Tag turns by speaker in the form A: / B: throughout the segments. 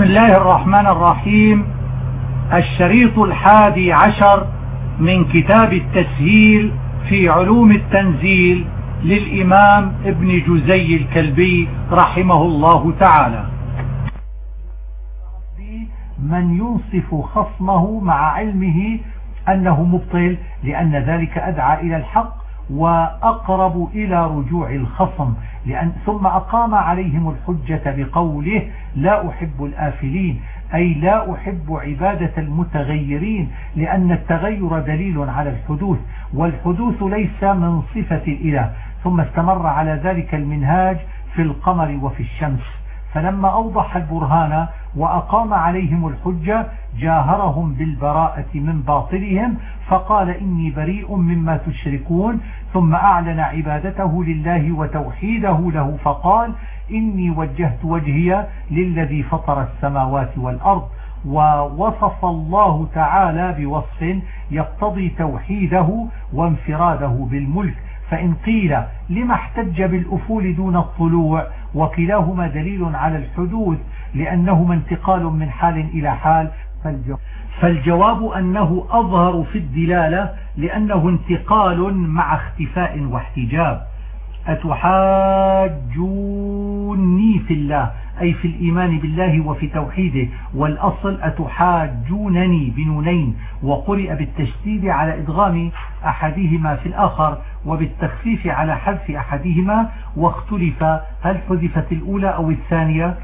A: بسم الله الرحمن الرحيم. الشريط الحادي عشر من كتاب التسهيل في علوم التنزيل للإمام ابن جزي الكلبي رحمه الله تعالى. من ينصف خصمه مع علمه أنه مبطل لأن ذلك أدعى إلى الحق وأقرب إلى رجوع الخصم لأن ثم أقام عليهم الحجة بقوله لا أحب الآفلين أي لا أحب عبادة المتغيرين لأن التغير دليل على الحدوث والحدوث ليس من صفة الإله. ثم استمر على ذلك المنهاج في القمر وفي الشمس. فلما أوضح البرهان وأقام عليهم الحجة جاهرهم بالبراءة من باطلهم فقال إني بريء مما تشركون ثم أعلن عبادته لله وتوحيده له فقال إني وجهت وجهي للذي فطر السماوات والأرض ووصف الله تعالى بوصف يقتضي توحيده وانفراده بالملك فإن قيل لما احتج بالأفول دون الطلوع وكلاهما دليل على الحدوث لأنهما انتقال من حال إلى حال فالجواب أنه أظهر في الدلالة لأنه انتقال مع اختفاء واحتجاب. أتحاجوني في الله أي في الإيمان بالله وفي توحيده. والأصل أتحاجونني بنونين. وقرئ بالتشديد على إدغام أحدهما في الآخر وبالتخفيف على حذف أحدهما. واختلف هل حذفت الأولى أو الثانية؟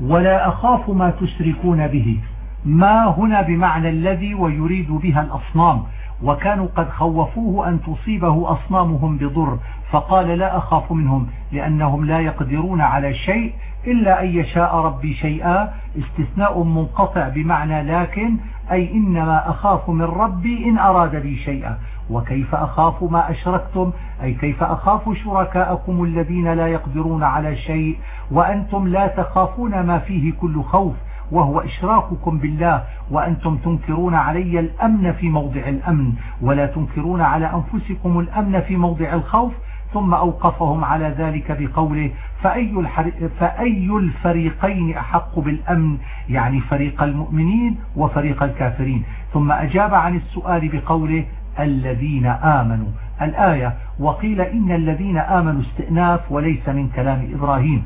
A: ولا أخاف ما تشركون به. ما هنا بمعنى الذي ويريد بها الأصنام. وكانوا قد خوفوه أن تصيبه أصنامهم بضر. فقال لا أخاف منهم لأنهم لا يقدرون على شيء إلا أن يشاء ربي شيئا. استثناء منقطع بمعنى لكن أي إنما أخاف من ربي إن أراد لي شيئا. وكيف أخاف ما أشركتم؟ أي كيف أخاف شركاءكم الذين لا يقدرون على شيء؟ وأنتم لا تخافون ما فيه كل خوف. وهو إشراككم بالله وأنتم تنكرون علي الأمن في موضع الأمن ولا تنكرون على أنفسكم الأمن في موضع الخوف. ثم أوقفهم على ذلك بقوله فأي, فأي الفريقين أحق بالأمن؟ يعني فريق المؤمنين وفريق الكافرين. ثم أجاب عن السؤال بقوله الذين آمنوا. الآية وقيل إن الذين آمنوا استئناف وليس من كلام إبراهيم.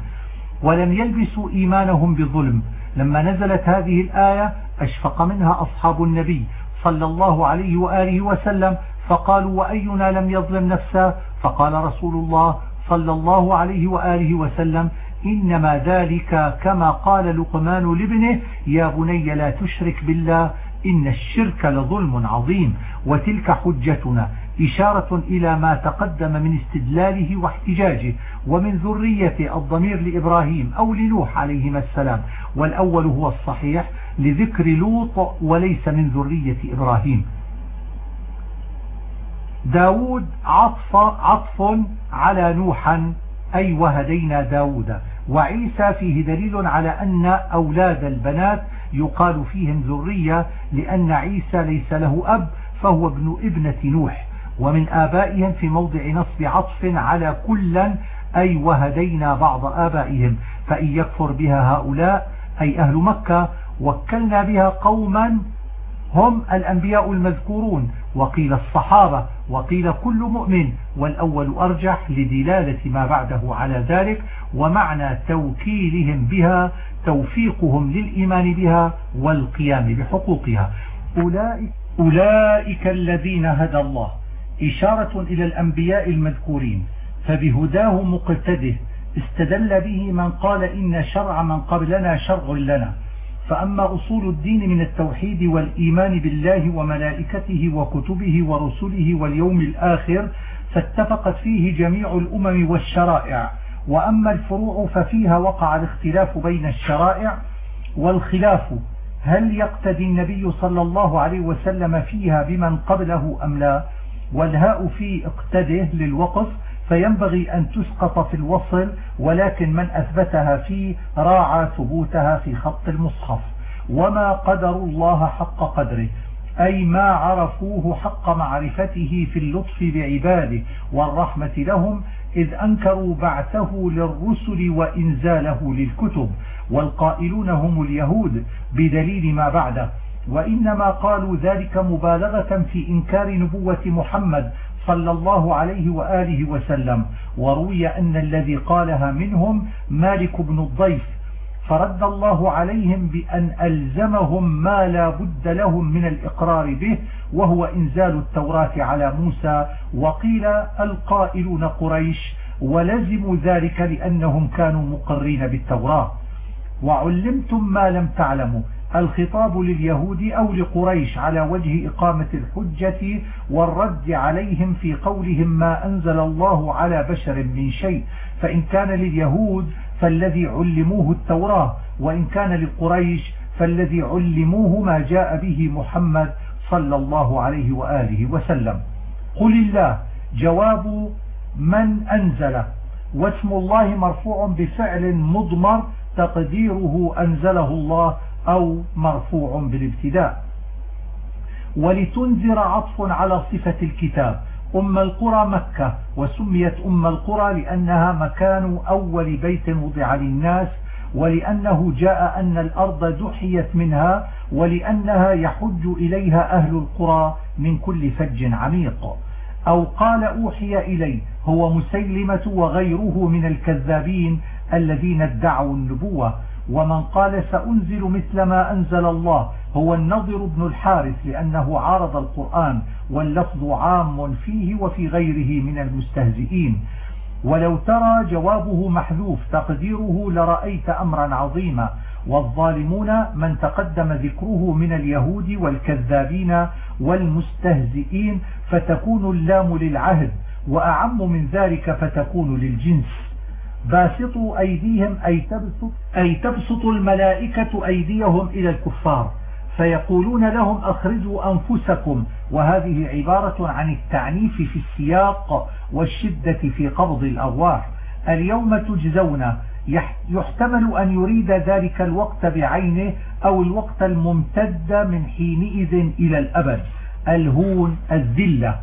A: ولم يلبسوا إيمانهم بظلم. لما نزلت هذه الآية أشفق منها أصحاب النبي صلى الله عليه وآله وسلم فقالوا وأينا لم يظلم نفسه؟ فقال رسول الله صلى الله عليه وآله وسلم إنما ذلك كما قال لقمان لابنه يا بني لا تشرك بالله إن الشرك لظلم عظيم وتلك حجتنا. إشارة إلى ما تقدم من استدلاله واحتجاجه ومن ذرية الضمير لإبراهيم أو لنوح عليهما السلام. والأول هو الصحيح لذكر لوط وليس من ذرية إبراهيم. داود عطف, عطف على نوحا أي وهدينا داود. وعيسى فيه دليل على أن أولاد البنات يقال فيهم ذرية لأن عيسى ليس له أب فهو ابن ابنة نوح. ومن آبائهم في موضع نصب عطف على كلا أي وهدينا بعض آبائهم فإن يكفر بها هؤلاء أي أهل مكة وكلنا بها قوما هم الأنبياء المذكورون. وقيل الصحابة وقيل كل مؤمن والأول أرجح لدلالة ما بعده على ذلك ومعنى توكيلهم بها توفيقهم للإيمان بها والقيام بحقوقها. أولئك, أولئك الذين هدى الله. إشارة إلى الأنبياء المذكورين فبهداه مقتده استدل به من قال إن شرع من قبلنا شرع لنا. فأما أصول الدين من التوحيد والإيمان بالله وملائكته وكتبه ورسله واليوم الآخر فاتفقت فيه جميع الأمم والشرائع. وأما الفروع ففيها وقع الاختلاف بين الشرائع والخلاف. هل يقتدي النبي صلى الله عليه وسلم فيها بمن قبله أم لا؟ والهاء في اقتده للوقف فينبغي أن تسقط في الوصل ولكن من أثبتها فيه راعى ثبوتها في خط المصحف. وما قدر الله حق قدره أي ما عرفوه حق معرفته في اللطف بعباده والرحمة لهم إذ أنكروا بعثه للرسل وإنزاله للكتب. والقائلون هم اليهود بدليل ما بعده. وإنما قالوا ذلك مبالغة في إنكار نبوة محمد صلى الله عليه وآله وسلم. وروي أن الذي قالها منهم مالك بن الضيف فرد الله عليهم بأن ألزمهم ما لا بد لهم من الإقرار به وهو إنزال التوراة على موسى وقيل القائلون قريش ولزموا ذلك لأنهم كانوا مقرين بالتوراة. وعلمتم ما لم تعلموا. الخطاب لليهود أو لقريش على وجه إقامة الحجة والرد عليهم في قولهم ما أنزل الله على بشر من شيء. فإن كان لليهود فالذي علموه التوراة وإن كان لقريش فالذي علموه ما جاء به محمد صلى الله عليه وآله وسلم. قل الله جواب من أنزل واسم الله مرفوع بفعل مضمر تقديره أنزله الله أو مرفوع بالابتداء. ولتنذر عطف على صفة الكتاب. أم القرى مكة وسميت أم القرى لأنها مكان أول بيت وضع للناس ولأنه جاء أن الأرض دحيت منها ولأنها يحج إليها أهل القرى من كل فج عميق. أو قال أوحي إلي هو مسيلمة وغيره من الكذابين الذين ادعوا النبوة. ومن قال سأنزل مثل ما أنزل الله هو النضر بن الحارث لأنه عارض القرآن واللفظ عام فيه وفي غيره من المستهزئين. ولو ترى جوابه محذوف تقديره لرأيت أمرا عظيما. والظالمون من تقدم ذكره من اليهود والكذابين والمستهزئين فتكون اللام للعهد وأعم من ذلك فتكون للجنس. باسطوا أيديهم أي تبسط, أي تبسط الملائكة أيديهم إلى الكفار. فيقولون لهم أخرجوا أنفسكم. وهذه عبارة عن التعنيف في السياق والشدة في قبض الأرواح. اليوم تجزون. يحتمل أن يريد ذلك الوقت بعينه أو الوقت الممتد من حينئذ إلى الأبد. الهون الذلة.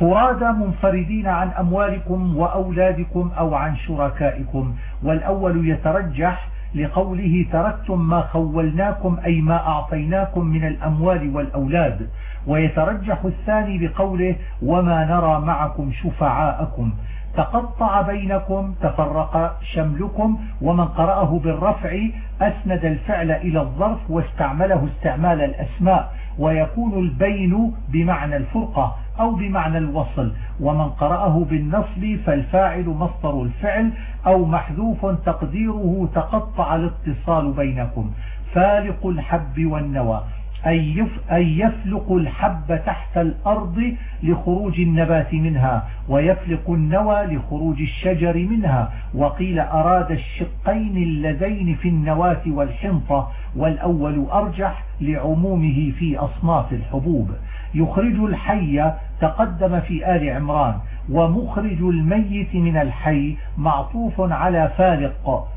A: فرادى منفردين عن أموالكم وأولادكم أو عن شركائكم. والأول يترجح لقوله تركتم ما خولناكم أي ما أعطيناكم من الأموال والأولاد. ويترجح الثاني بقوله وما نرى معكم شفعاءكم. تقطع بينكم تفرق شملكم ومن قرأه بالرفع أسند الفعل إلى الظرف واستعمله استعمال الأسماء. ويكون البين بمعنى الفرقة أو بمعنى الوصل. ومن قرأه بالنصب فالفاعل مصدر الفعل أو محذوف تقديره تقطع الاتصال بينكم. فالق الحب والنوى أي يفلق الحب تحت الأرض لخروج النبات منها ويفلق النوى لخروج الشجر منها. وقيل أراد الشقين اللذين في النواة والحنطة والأول أرجح لعمومه في أصناف الحبوب. يخرج الحي تقدم في آل عمران ومخرج الميت من الحي معطوف على فارق.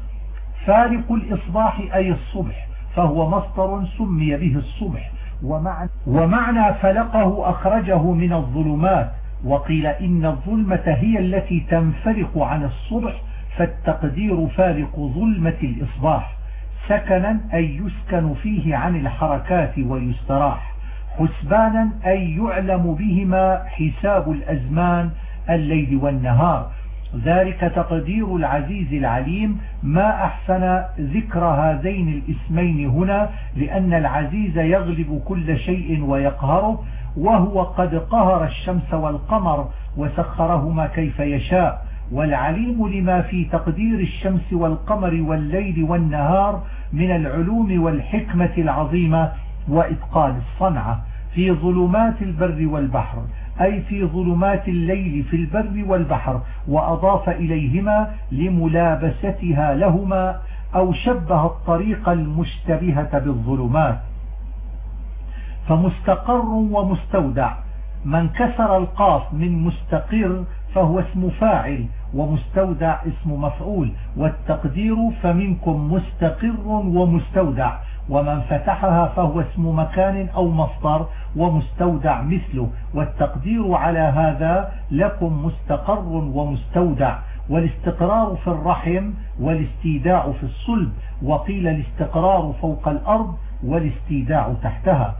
A: فارق الإصباح أي الصبح فهو مصدر سمي به الصبح. ومعنى, ومعنى فلقه أخرجه من الظلمات. وقيل إن الظلمة هي التي تنفرق عن الصبح فالتقدير فارق ظلمة الإصباح. سكنا أي يسكن فيه عن الحركات ويستراح. حسبانا أي يعلم بهما حساب الأزمان الليل والنهار. ذلك تقدير العزيز العليم. ما أحسن ذكر هذين الاسمين هنا؟ لأن العزيز يغلب كل شيء ويقهره وهو قد قهر الشمس والقمر وسخرهما كيف يشاء. والعليم لما في تقدير الشمس والقمر والليل والنهار من العلوم والحكمة العظيمة وإتقان الصنعة في ظلمات البر والبحر أي في ظلمات الليل في البر والبحر وأضاف إليهما لملابستها لهما أو شبه الطريق المشتبهة بالظلمات. فمستقر ومستودع من كسر القاف من مستقر فهو اسم فاعل ومستودع اسم مفعول والتقدير فمنكم مستقر ومستودع ومن فتحها فهو اسم مكان أو مصدر ومستودع مثله والتقدير على هذا لكم مستقر ومستودع والاستقرار في الرحم والاستيداع في الصلب وقيل الاستقرار فوق الأرض والاستيداع تحتها.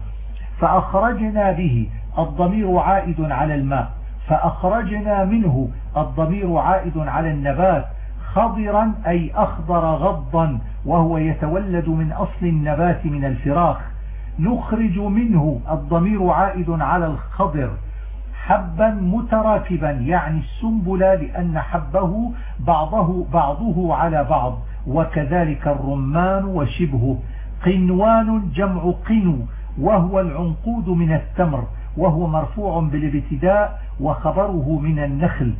A: فأخرجنا به الضمير عائد على الماء. فأخرجنا منه. الضمير عائد على النبات خضرا أي أخضر غضا وهو يتولد من أصل النبات من الفراخ. نخرج منه. الضمير عائد على الخضر. حبا متراكبا يعني السنبل لأن حبه بعضه, بعضه على بعض. وكذلك الرمان وشبهه. قنوان جمع قنو وهو العنقود من التمر. وهو مرفوع بالابتداء وخبره من النخل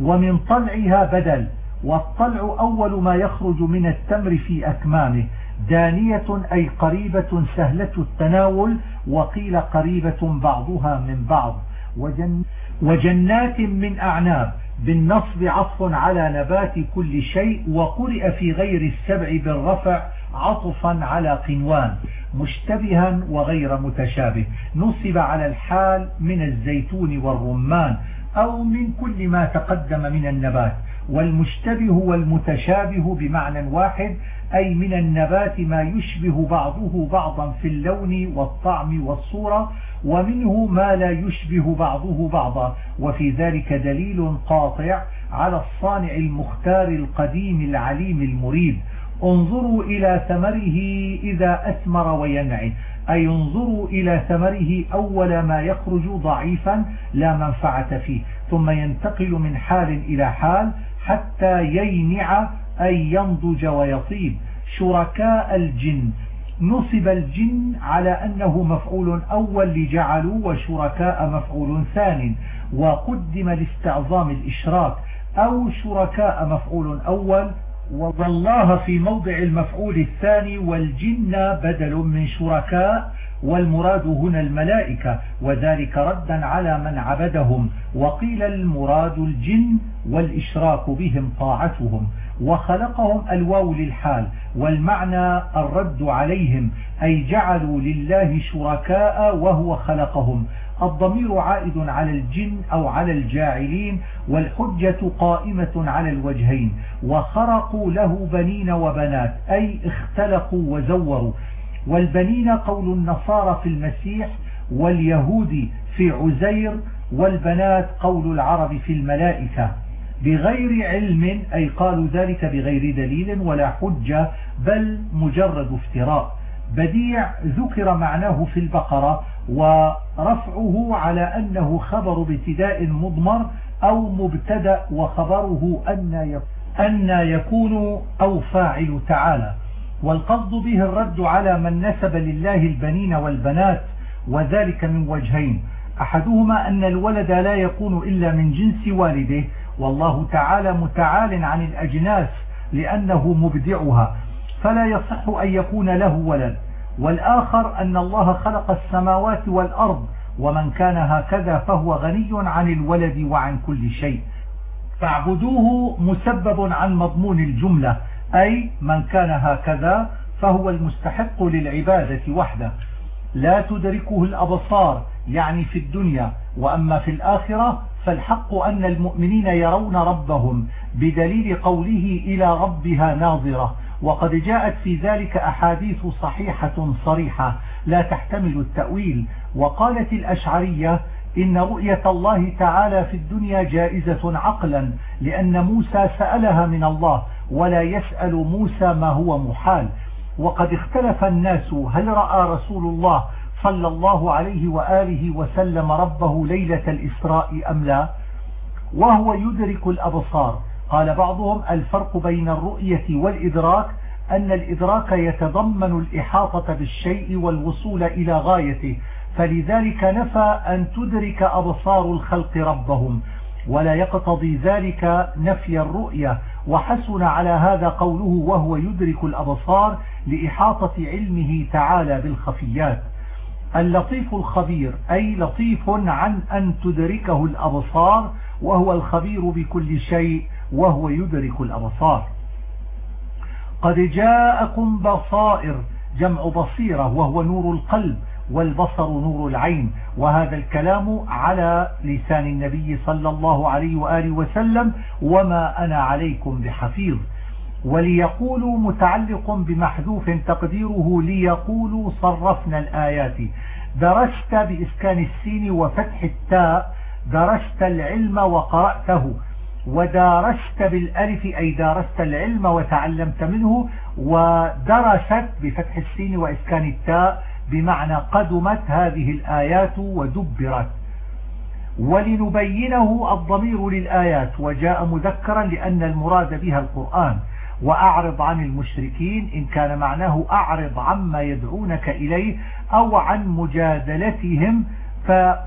A: ومن طلعها بدل والطلع أول ما يخرج من التمر في أكمامه دانية أي قريبة سهلة التناول وقيل قريبة بعضها من بعض. وجن وجنات من أعناب بالنصب عطف على نبات كل شيء وقرئ في غير السبع بالرفع عطفا على قنوان. مشتبها وغير متشابه. نصب على الحال من الزيتون والرمان أو من كل ما تقدم من النبات. والمشتبه والمتشابه بمعنى واحد أي من النبات ما يشبه بعضه بعضا في اللون والطعم والصورة ومنه ما لا يشبه بعضه بعضا. وفي ذلك دليل قاطع على الصانع المختار القديم العليم المريد انظروا إلى ثمره إذا أثمر وينعي. أي انظروا إلى ثمره أول ما يخرج ضعيفا لا منفعة فيه. ثم ينتقل من حال إلى حال حتى يينع أي ينضج ويطيب. شركاء الجن. نصب الجن على أنه مفعول أول لجعلوا وشركاء مفعول ثان. وقدم لاستعظام الإشراك. أو شركاء مفعول أول وظلاه في موضع المفعول الثاني والجن بدل من شركاء والمراد هنا الملائكة وذلك ردا على من عبدهم وقيل المراد الجن والإشراك بهم طاعتهم وخلقهم الواو للحال والمعنى الرد عليهم أي جعلوا لله شركاء وهو خلقهم الضمير عائد على الجن أو على الجاعلين والحجة قائمة على الوجهين وخرقوا له بنين وبنات أي اختلقوا وزوروا. والبنين قول النصارى في المسيح واليهود في عزير والبنات قول العرب في الملائكة. بغير علم أي قالوا ذلك بغير دليل ولا حجة بل مجرد افتراء. بديع ذكر معناه في البقرة ورفعه على أنه خبر ابتداء مضمر أو مبتدأ وخبره أن يكون أو فاعل تعالى. والقصد به الرد على من نسب لله البنين والبنات وذلك من وجهين. أحدهما أن الولد لا يكون إلا من جنس والده والله تعالى متعال عن الأجناس لأنه مبدعها. فلا يصح أن يكون له ولد. والآخر أن الله خلق السماوات والأرض ومن كان هكذا فهو غني عن الولد وعن كل شيء. فاعبدوه مسبب عن مضمون الجملة أي من كان هكذا فهو المستحق للعبادة وحده. لا تدركه الأبصار يعني في الدنيا وأما في الآخرة فالحق أن المؤمنين يرون ربهم بدليل قوله إلى ربها ناظرة. وقد جاءت في ذلك أحاديث صحيحة صريحة لا تحتمل التأويل وقالت الأشعرية إن رؤية الله تعالى في الدنيا جائزة عقلا لأن موسى سألها من الله ولا يسأل موسى ما هو محال. وقد اختلف الناس هل رأى رسول الله صلى الله عليه وآله وسلم ربه ليلة الإسراء أم لا؟ وهو يدرك الأبصار. قال بعضهم الفرق بين الرؤية والإدراك أن الإدراك يتضمن الإحاطة بالشيء والوصول إلى غايته فلذلك نفى أن تدرك أبصار الخلق ربهم ولا يقتضي ذلك نفي الرؤية وحسن على هذا قوله وهو يدرك الأبصار لإحاطة علمه تعالى بالخفيات. اللطيف الخبير أي لطيف عن أن تدركه الأبصار وهو الخبير بكل شيء وهو يدرك الأبصار. قد جاءكم بصائر جمع بصيرة وهو نور القلب والبصر نور العين. وهذا الكلام على لسان النبي صلى الله عليه وآله وسلم وما أنا عليكم بحفيظ. وليقولوا متعلق بمحذوف تقديره ليقولوا صرفنا الآيات. درست بإسكان السين وفتح التاء درست العلم وقرأته. ودارست بالألف أي دارست العلم وتعلمت منه ودرست بفتح السين وإسكان التاء بمعنى قدمت هذه الآيات ودبرت. ولنبينه الضمير للآيات وجاء مذكرا لأن المراد بها القرآن. وأعرض عن المشركين إن كان معناه أعرض عما يدعونك إليه أو عن مجادلتهم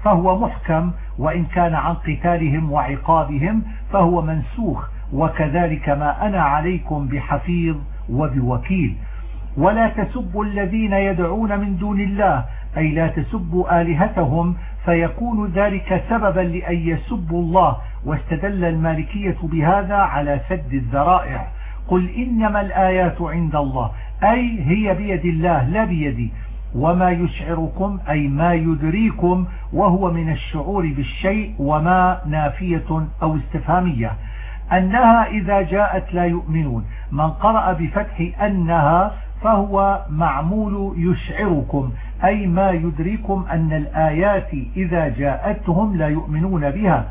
A: فهو محكم وإن كان عن قتالهم وعقابهم فهو منسوخ وكذلك ما أنا عليكم بحفيظ وبوكيل. ولا تسبوا الذين يدعون من دون الله أي لا تسبوا آلهتهم فيكون ذلك سببا لأن يسبوا الله واستدل المالكية بهذا على سد الذرائع. قل إنما الآيات عند الله أي هي بيد الله لا بيدي. وما يشعركم أي ما يدريكم وهو من الشعور بالشيء وما نافية أو استفهامية. أنها إذا جاءت لا يؤمنون. من قرأ بفتح أنها فهو معمول يشعركم. أي ما يدريكم أن الآيات إذا جاءتهم لا يؤمنون بها.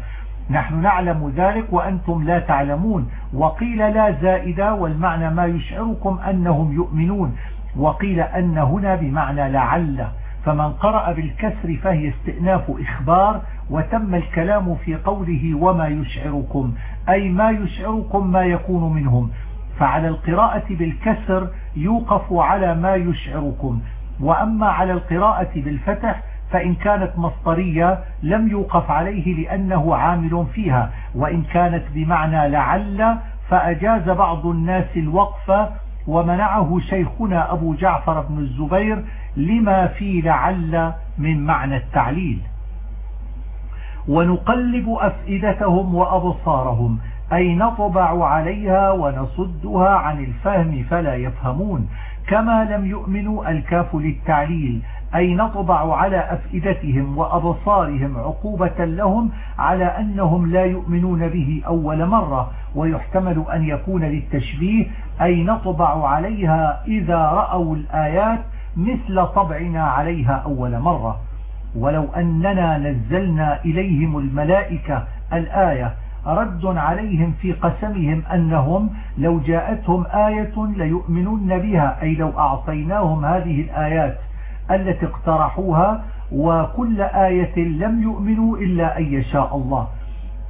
A: نحن نعلم ذلك وأنتم لا تعلمون. وقيل لا زائدة والمعنى ما يشعركم أنهم يؤمنون. وقيل أن هنا بمعنى لعل فمن قرأ بالكسر فهي استئناف إخبار وتم الكلام في قوله وما يشعركم أي ما يشعركم ما يكون منهم. فعلى القراءة بالكسر يوقف على ما يشعركم وأما على القراءة بالفتح فإن كانت مصدرية لم يوقف عليه لأنه عامل فيها وإن كانت بمعنى لعل فأجاز بعض الناس الوقف ومنعه شيخنا أبو جعفر بن الزبير لما في لعل من معنى التعليل. ونقلب أفئدتهم وأبصارهم أي نطبع عليها ونصدها عن الفهم فلا يفهمون. كما لم يؤمنوا الكاف للتعليل أي نطبع على أفئدتهم وأبصارهم عقوبة لهم على أنهم لا يؤمنون به أول مرة ويحتمل أن يكون للتشبيه أي نطبع عليها إذا رأوا الآيات مثل طبعنا عليها أول مرة. ولو أننا نزلنا إليهم الملائكة الآية رد عليهم في قسمهم أنهم لو جاءتهم آية ليؤمنون بها أي لو أعطيناهم هذه الآيات التي اقترحوها وكل آية لم يؤمنوا إلا أن يشاء الله.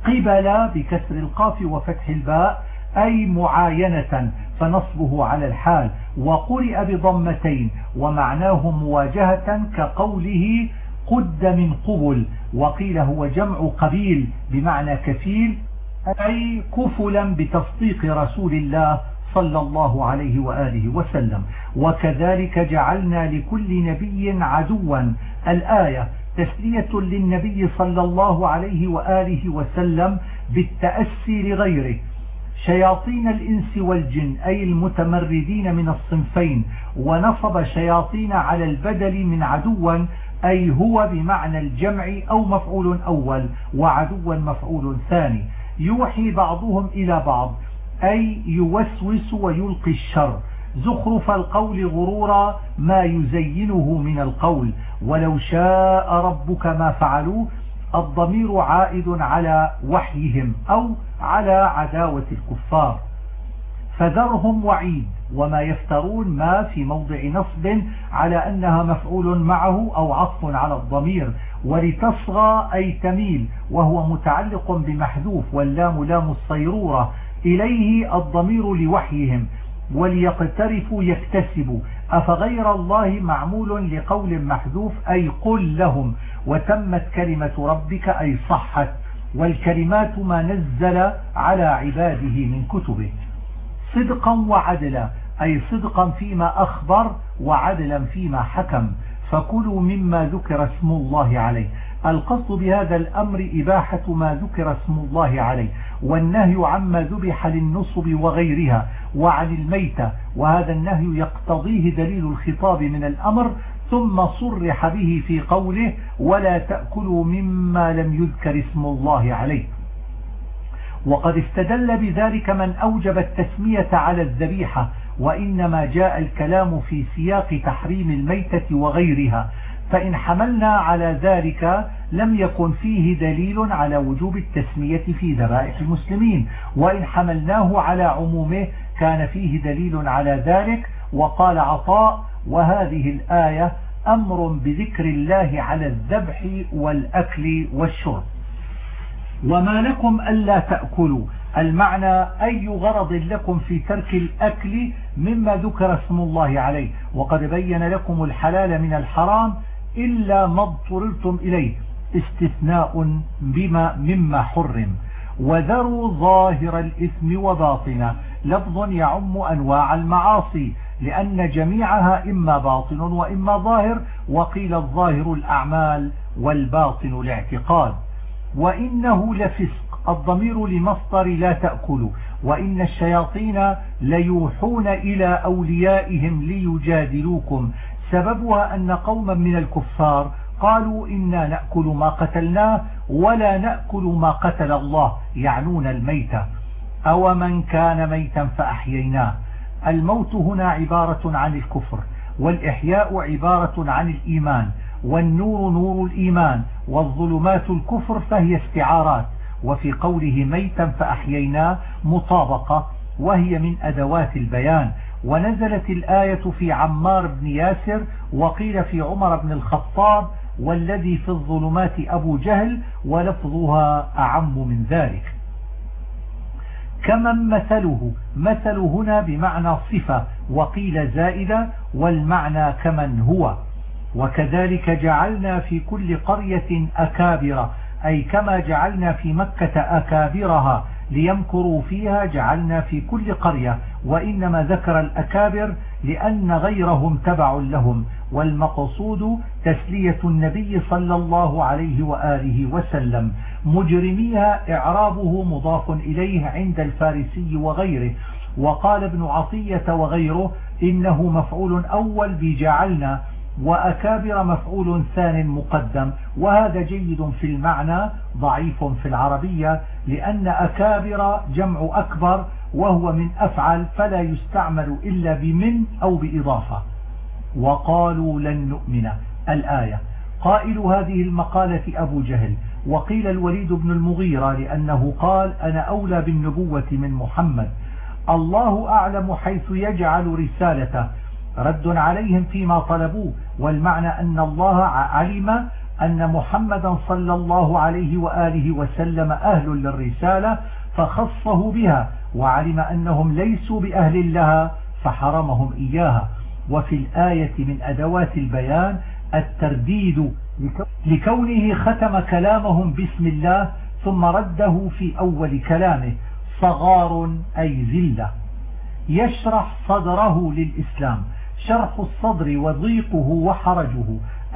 A: قبل بكسر القاف وفتح الباء أي معاينة فنصبه على الحال. وقرئ بضمتين ومعناه مواجهة كقوله قد من قبل. وقيل هو جمع قبيل بمعنى كفيل أي كفلا بتصديق رسول الله صلى الله عليه وآله وسلم. وكذلك جعلنا لكل نبي عدوا. الآية تسلية للنبي صلى الله عليه وآله وسلم بالتأسي لغيره. شياطين الإنس والجن أي المتمردين من الصنفين ونصب شياطين على البدل من عدوا أي هو بمعنى الجمع أو مفعول أول وعدوا مفعول ثاني. يوحي بعضهم إلى بعض أي يوسوس ويلقي الشر. زخرف القول غرورا ما يزينه من القول ولو شاء ربك ما فعلوه الضمير عائد على وحيهم أو على عداوة الكفار. فذرهم وعيد وما يفترون ما في موضع نصب على أنها مفعول معه أو عطف على الضمير. ولتصغى أي تميل وهو متعلق بمحذوف واللام لام الصيرورة. إليه الضمير لوحيهم وليقترفوا يكتسبوا. أفغير الله معمول لقول محذوف؟ أي قل لهم. وتمت كلمة ربك أي صحت. والكلمات ما نزل على عباده من كتبه. صدقا وعدلا أي صدقا فيما أخبر وعدلا فيما حكم. فكلوا مما ذكر اسم الله عليه. القصد بهذا الأمر إباحة ما ذكر اسم الله عليه. والنهي عما ذبح للنصب وغيرها وعن الميتة وهذا النهي يقتضيه دليل الخطاب من الأمر ثم صرح به في قوله ولا تأكلوا مما لم يذكر اسم الله عليه. وقد استدل بذلك من أوجب التسمية على الذبيحة وإنما جاء الكلام في سياق تحريم الميتة وغيرها فإن حملنا على ذلك لم يكن فيه دليل على وجوب التسمية في ذبائح المسلمين. وإن حملناه على عمومه كان فيه دليل على ذلك. وقال عطاء وهذه الآية أمر بذكر الله على الذبح والأكل والشرب. وما لكم ألا تأكلوا. المعنى أي غرض لكم في ترك الأكل مما ذكر اسم الله عليه. وقد بين لكم الحلال من الحرام إلا ما اضطررتم إليه. استثناء بما مما حرم. وذروا ظاهر الإثم وباطنه. لفظ يعم أنواع المعاصي. لأن جميعها إما باطن وإما ظاهر. وقيل الظاهر الأعمال والباطن الاعتقاد. وإنه لفسق. الضمير لمصدر لا تأكل. وإن الشياطين ليوحون إلى أوليائهم ليجادلوكم. سببها أن قوما من الكفار قالوا إنا نأكل ما قتلناه ولا نأكل ما قتل الله يعنون الميتة أو من كان ميتا فأحييناه. الموت هنا عبارة عن الكفر والإحياء عبارة عن الإيمان والنور نور الإيمان والظلمات الكفر فهي استعارات وفي قوله ميتا فأحييناه مطابقة وهي من أدوات البيان. ونزلت الآية في عمار بن ياسر وقيل في عمر بن الخطاب والذي في الظلمات أبو جهل ولفظها أعم من ذلك. كمن مثله؟ مثل هنا بمعنى صفة وقيل زائدة والمعنى كمن هو. وكذلك جعلنا في كل قرية أكابر أي كما جعلنا في مكة أكابرها ليمكروا فيها جعلنا في كل قرية وإنما ذكر الأكابر لأن غيرهم تبع لهم والمقصود تسلية النبي صلى الله عليه وآله وسلم. مجرميها إعرابه مضاف إليه عند الفارسي وغيره. وقال ابن عطية وغيره إنه مفعول أول بجعلنا وأكابر مفعول ثان مقدم وهذا جيد في المعنى ضعيف في العربية لأن أكابر جمع أكبر وهو من أفعل فلا يستعمل إلا بمن أو بإضافة. وقالوا لن نؤمن. الآية قائل هذه المقالة أبو جهل وقيل الوليد بن المغيرة لأنه قال أنا أولى بالنبوة من محمد. الله أعلم حيث يجعل رسالته. رد عليهم فيما طلبوه والمعنى أن الله علم أن محمدا صلى الله عليه وآله وسلم أهل للرسالة فخصه بها وعلم أنهم ليسوا بأهل لها فحرمهم إياها. وفي الآية من أدوات البيان الترديد لكونه ختم كلامهم بسم الله ثم رده في أول كلامه صغار أي زلة يشرح صدره للإسلام. شرح الصدر وضيقه وحرجه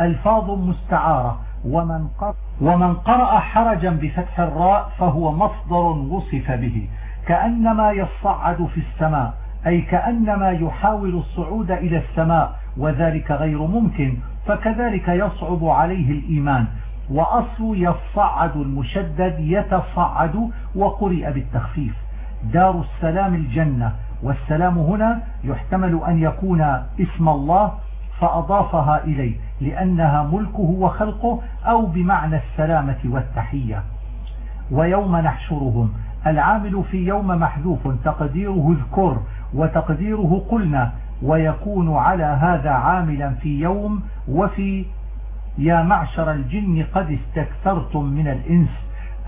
A: ألفاظ مستعارة. ومن قرأ, ومن قرأ حرجا بفتح الراء فهو مصدر وصف به. كأنما يصعد في السماء أي كأنما يحاول الصعود إلى السماء وذلك غير ممكن فكذلك يصعب عليه الإيمان. وأصل يصعد المشدد يتصعد وقرئ بالتخفيف. دار السلام الجنة. والسلام هنا يحتمل أن يكون اسم الله فأضافها إليه لأنها ملكه وخلقه أو بمعنى السلامة والتحية. ويوم نحشرهم. العامل في يوم محذوف تقديره اذكر وتقديره قلنا ويكون على هذا عاملا في يوم وفي يا معشر الجن قد استكثرتم من الإنس.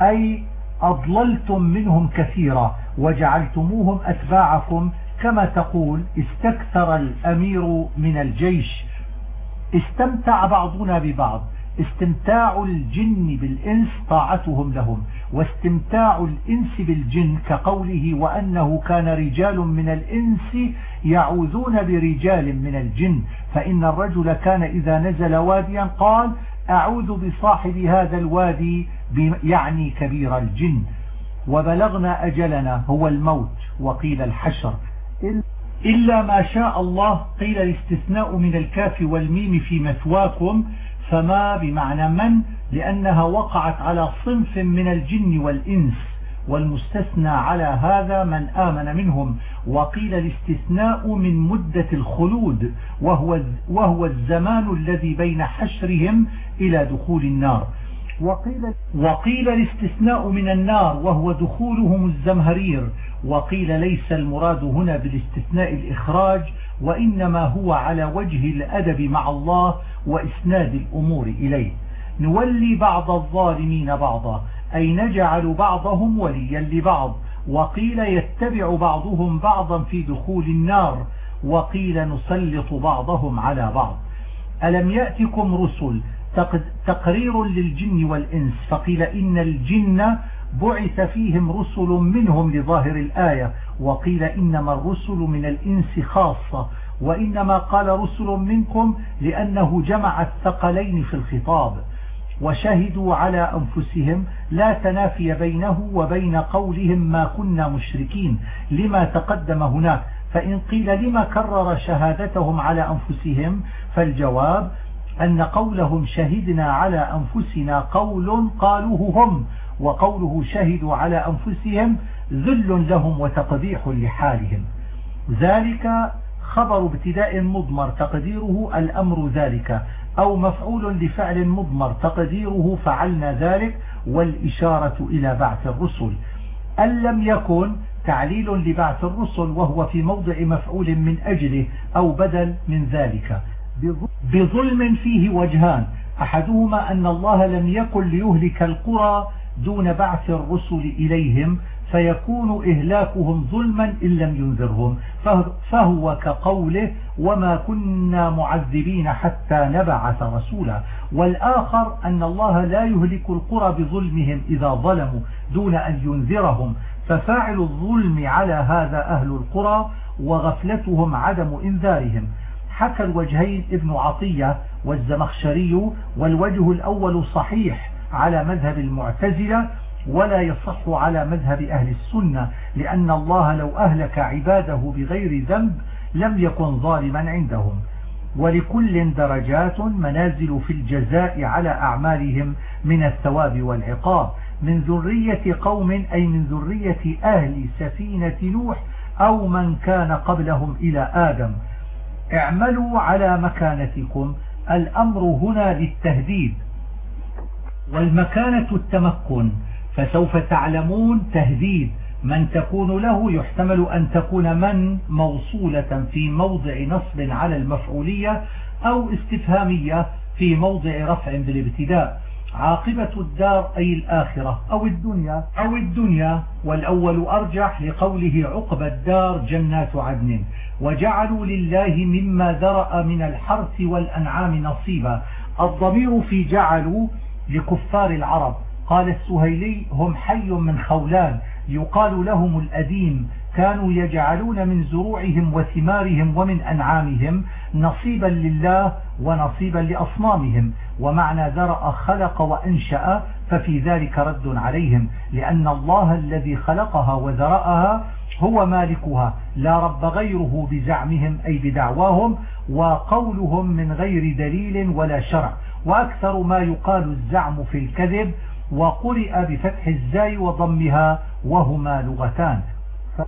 A: أي أضللتم منهم كثيرا وجعلتموهم أتباعكم. كما تقول استكثر الأمير من الجيش. استمتع بعضنا ببعض. استمتاع الجن بالإنس طاعتهم لهم واستمتاع الإنس بالجن كقوله وأنه كان رجال من الإنس يعوذون برجال من الجن. فإن الرجل كان إذا نزل واديا قال أعوذ بصاحب هذا الوادي يعني كبير الجن. وبلغنا أجلنا هو الموت وقيل الحشر. إلا ما شاء الله قيل الاستثناء من الكاف والميم في مثواكم فما بمعنى من؟ لأنها وقعت على صنف من الجن والإنس والمستثنى على هذا من آمن منهم. وقيل الاستثناء من مدة الخلود وهو, وهو الزمان الذي بين حشرهم إلى دخول النار. وقيل, وقيل الاستثناء من النار وهو دخولهم الزمهرير. وقيل ليس المراد هنا بالاستثناء الإخراج وإنما هو على وجه الأدب مع الله وإسناد الأمور إليه. نولي بعض الظالمين بعضا أي نجعل بعضهم وليا لبعض. وقيل يتبع بعضهم بعضا في دخول النار وقيل نسلط بعضهم على بعض. ألم يأتكم رسل تقرير للجن والإنس فقيل إن الجن بعث فيهم رسل منهم لظاهر الآية وقيل إنما الرسل من الإنس خاصة وإنما قال رسل منكم لأنه جمع الثقلين في الخطاب وشهدوا على أنفسهم لا تنافي بينه وبين قولهم ما كنا مشركين لما تقدم هناك؟ فإن قيل لما كرر شهادتهم على أنفسهم فالجواب أن قولهم شهدنا على أنفسنا قول قالوه هم وقوله شهدوا على أنفسهم ذل لهم وتقبيح لحالهم. ذلك خبر ابتداء مضمر تقديره الأمر ذلك أو مفعول لفعل مضمر تقديره فعلنا ذلك والإشارة إلى بعث الرسل. أن لم يكن تعليل لبعث الرسل وهو في موضع مفعول من أجله أو بدل من ذلك. بظلم فيه وجهان. أحدهما أن الله لم يكن ليهلك القرى دون بعث الرسل إليهم فيكون إهلاكهم ظلما إن لم ينذرهم. فهو كقوله وما كنا معذبين حتى نبعث رسولا. والآخر أن الله لا يهلك القرى بظلمهم إذا ظلموا دون أن ينذرهم. ففاعل الظلم على هذا أهل القرى وغفلتهم عدم إنذارهم. حكى الوجهين ابن عطية والزمخشري والوجه الأول صحيح على مذهب المعتزلة ولا يصح على مذهب أهل السنة لأن الله لو أهلك عباده بغير ذنب لم يكن ظالما عندهم. ولكل درجات منازل في الجزاء على أعمالهم من الثواب والعقاب. من ذرية قوم أي من ذرية أهل سفينة نوح أو من كان قبلهم إلى آدم. اعملوا على مكانتكم. الأمر هنا للتهديد والمكانة التمكن. فسوف تعلمون تهديد. من تكون له يحتمل أن تكون من موصولة في موضع نصب على المفعولية أو استفهامية في موضع رفع بالابتداء. عاقبة الدار أي الآخرة أو الدنيا أو الدنيا. والأول أرجح لقوله عقب الدار جنات عدن. وجعلوا لله مما ذرأ من الحرث والأنعام نصيبا. الضمير في جعلوا لكفار العرب. قال السهيلي هم حي من خولان. يقال لهم الأديم. كانوا يجعلون من زروعهم وثمارهم ومن أنعامهم نصيبا لله ونصيبا لأصنامهم. ومعنى ذرأ خلق وأنشأ ففي ذلك رد عليهم. لأن الله الذي خلقها وذرأها هو مالكها لا رب غيره بزعمهم أي بدعواهم وقولهم من غير دليل ولا شرع. وأكثر ما يقال الزعم في الكذب وقرئ بفتح الزاي وضمها وهما لغتان.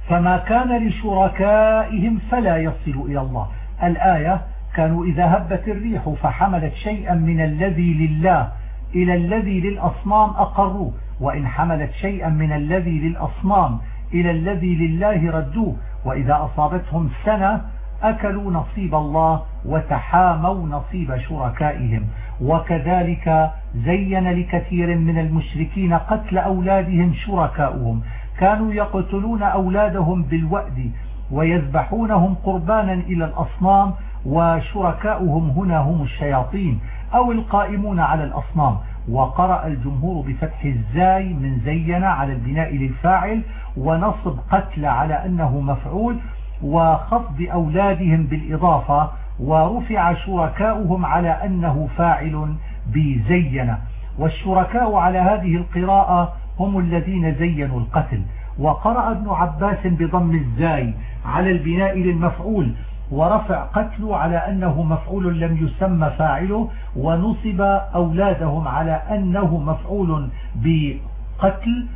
A: فما كان لشركائهم فلا يصل إلى الله. الآية كانوا إذا هبت الريح فحملت شيئا من الذي لله إلى الذي للأصنام أقروه وإن حملت شيئا من الذي للأصنام إلى الذي لله ردوه وإذا أصابتهم سنة أكلوا نصيب الله وتحاموا نصيب شركائهم. وكذلك زين لكثير من المشركين قتل أولادهم شركاؤهم. كانوا يقتلون أولادهم بالوأد ويذبحونهم قربانا إلى الأصنام وشركاؤهم هنا هم الشياطين أو القائمون على الأصنام. وقرأ الجمهور بفتح الزاي من زين على البناء للفاعل ونصب قتل على أنه مفعول وخفض أولادهم بالإضافة ورفع شركاؤهم على أنه فاعل بزين والشركاء على هذه القراءة هم الذين زينوا القتل. وقرأ ابن عباس بضم الزاي على البناء للمفعول ورفع قتل على أنه مفعول لم يسمى فاعله ونصب أولادهم على أنه مفعول بقتل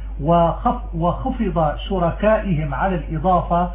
A: وخفض شركائهم على الإضافة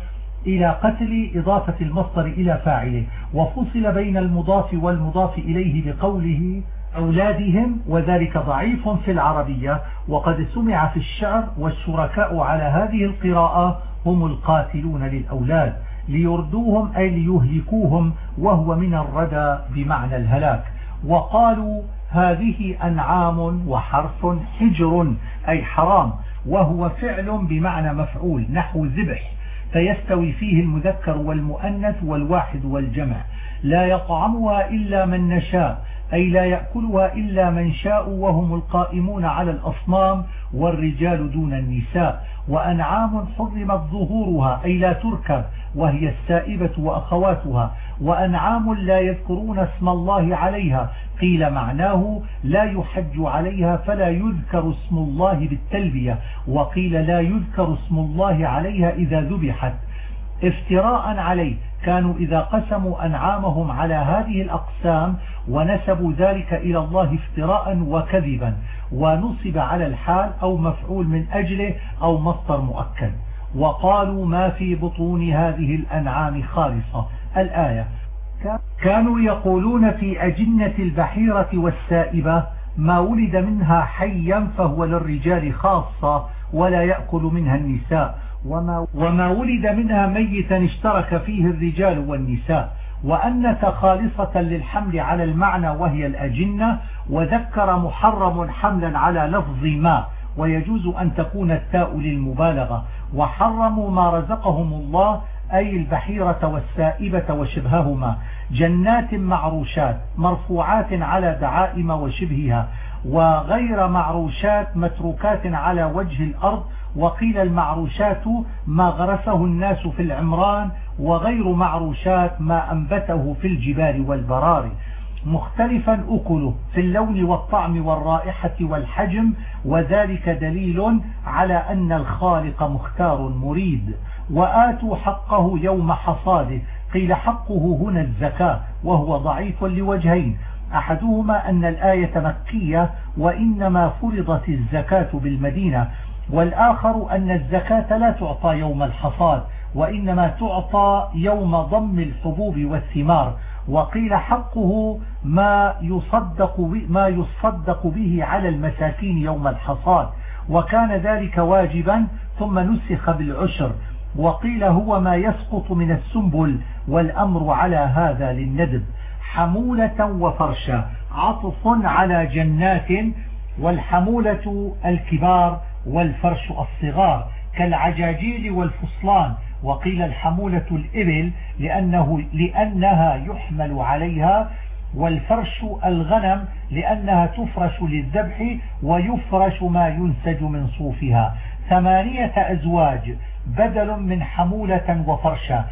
A: إلى قتل إضافة المصدر إلى فاعله. وفصل بين المضاف والمضاف إليه بقوله أولادهم وذلك ضعيف في العربية. وقد سمع في الشعر والشركاء على هذه القراءة هم القاتلون للأولاد. ليردوهم أي ليهلكوهم وهو من الردى بمعنى الهلاك. وقالوا هذه أنعام وحرف حجر أي حرام وهو فعل بمعنى مفعول نحو ذبح. فيستوي فيه المذكر والمؤنث والواحد والجمع. لا يطعمها إلا من نشاء أي لا يأكلها إلا من شاء وهم القائمون على الأصنام والرجال دون النساء. وأنعام حرمت ظهورها أي لا تركب. وهي السائبة وأخواتها وأنعام لا يذكرون اسم الله عليها. قيل معناه لا يحج عليها فلا يذكر اسم الله بالتلبية وقيل لا يذكر اسم الله عليها إذا ذبحت. افتراء عليه كانوا إذا قسموا أنعامهم على هذه الأقسام ونسبوا ذلك إلى الله افتراء وكذبا ونصب على الحال أو مفعول من أجله أو مصدر مؤكد. وقالوا ما في بطون هذه الأنعام خالصة. الآية كانوا يقولون في أجنة البحيرة والسائبة ما ولد منها حيا فهو للرجال خاصة ولا يأكل منها النساء. وما, وما ولد منها ميتا اشترك فيه الرجال والنساء. وأنك خالصة للحمل على المعنى وهي الأجنة وذكر محرم حملا على لفظ ما. ويجوز أن تكون التاء للمبالغة. وحرموا ما رزقهم الله أي البحيرة والسائبة وشبههما. جنات معروشات مرفوعات على دعائم وشبهها وغير معروشات متروكات على وجه الأرض. وقيل المعروشات ما غرسه الناس في العمران وغير معروشات ما أنبته في الجبال والبراري. مختلفا أكله في اللون والطعم والرائحة والحجم وذلك دليل على أن الخالق مختار مريد. وآتوا حقه يوم حصاده. قيل حقه هنا الزكاة وهو ضعيف لوجهين. أحدهما أن الآية مكية وإنما فرضت الزكاة بالمدينة. والآخر أن الزكاة لا تعطى يوم الحصاد وإنما تعطى يوم ضم الحبوب والثمار. وقيل حقه ما يصدق, ما يصدق به على المساكين يوم الحصاد وكان ذلك واجبا ثم نسخ بالعشر. وقيل هو ما يسقط من السنبل والأمر على هذا للندب. حمولة وفرشا عطف على جنات والحمولة الكبار والفرش الصغار كالعجاجيل والفصلان. وقيل الحمولة الإبل لأنه لأنها يحمل عليها والفرش الغنم لأنها تفرش للذبح ويفرش ما ينسج من صوفها. ثمانية أزواج بدل من حمولة وفرشا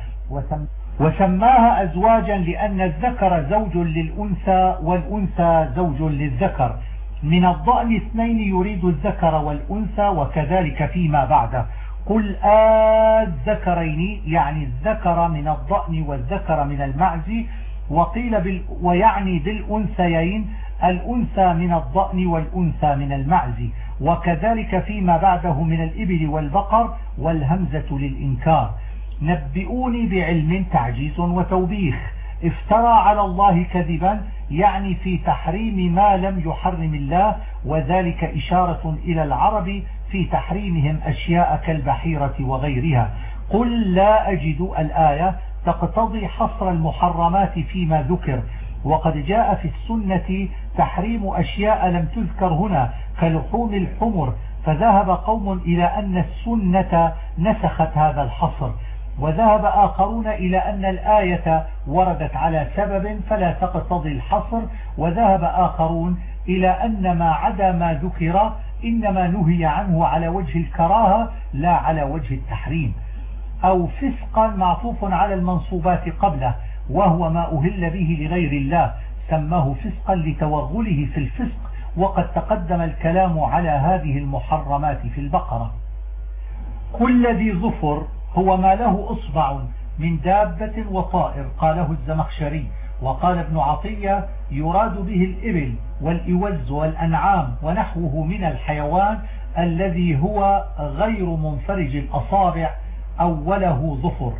A: وسماها أزواجا لأن الذكر زوج للأنثى والأنثى زوج للذكر. من الضأن اثنين يريد الذكر والأنثى وكذلك فيما بعده. قل الذكرين يعني الذكر من الضأن والذكر من المعز وقيل بال ويعني بالأنثيين الأنثى من الضأن والأنثى من المعز وكذلك فيما بعده من الإبل والبقر والهمزة للإنكار. نبئوني بعلم تعجيز وتوبيخ. افترى على الله كذبا يعني في تحريم ما لم يحرم الله وذلك إشارة إلى العرب في تحريمهم أشياء كالبحيرة وغيرها. قل لا أجد الآية تقتضي حصر المحرمات فيما ذكر. وقد جاء في السنة تحريم أشياء لم تذكر هنا كلحوم الحمر. فذهب قوم إلى أن السنة نسخت هذا الحصر. وذهب آخرون إلى أن الآية وردت على سبب فلا تقتضي الحصر. وذهب آخرون إلى أن ما عدا ما ذكر إنما نهي عنه على وجه الكراهة لا على وجه التحريم. أو فسقا معطوف على المنصوبات قبله وهو ما أهل به لغير الله. سماه فسقا لتوغله في الفسق وقد تقدم الكلام على هذه المحرمات في البقرة. كل ذي ظفر هو ما له أصبع من دابة وطائر قاله الزمخشري. وقال ابن عطية يراد به الإبل والإوز والأنعام ونحوه من الحيوان الذي هو غير منفرج الأصابع أوله ظفر.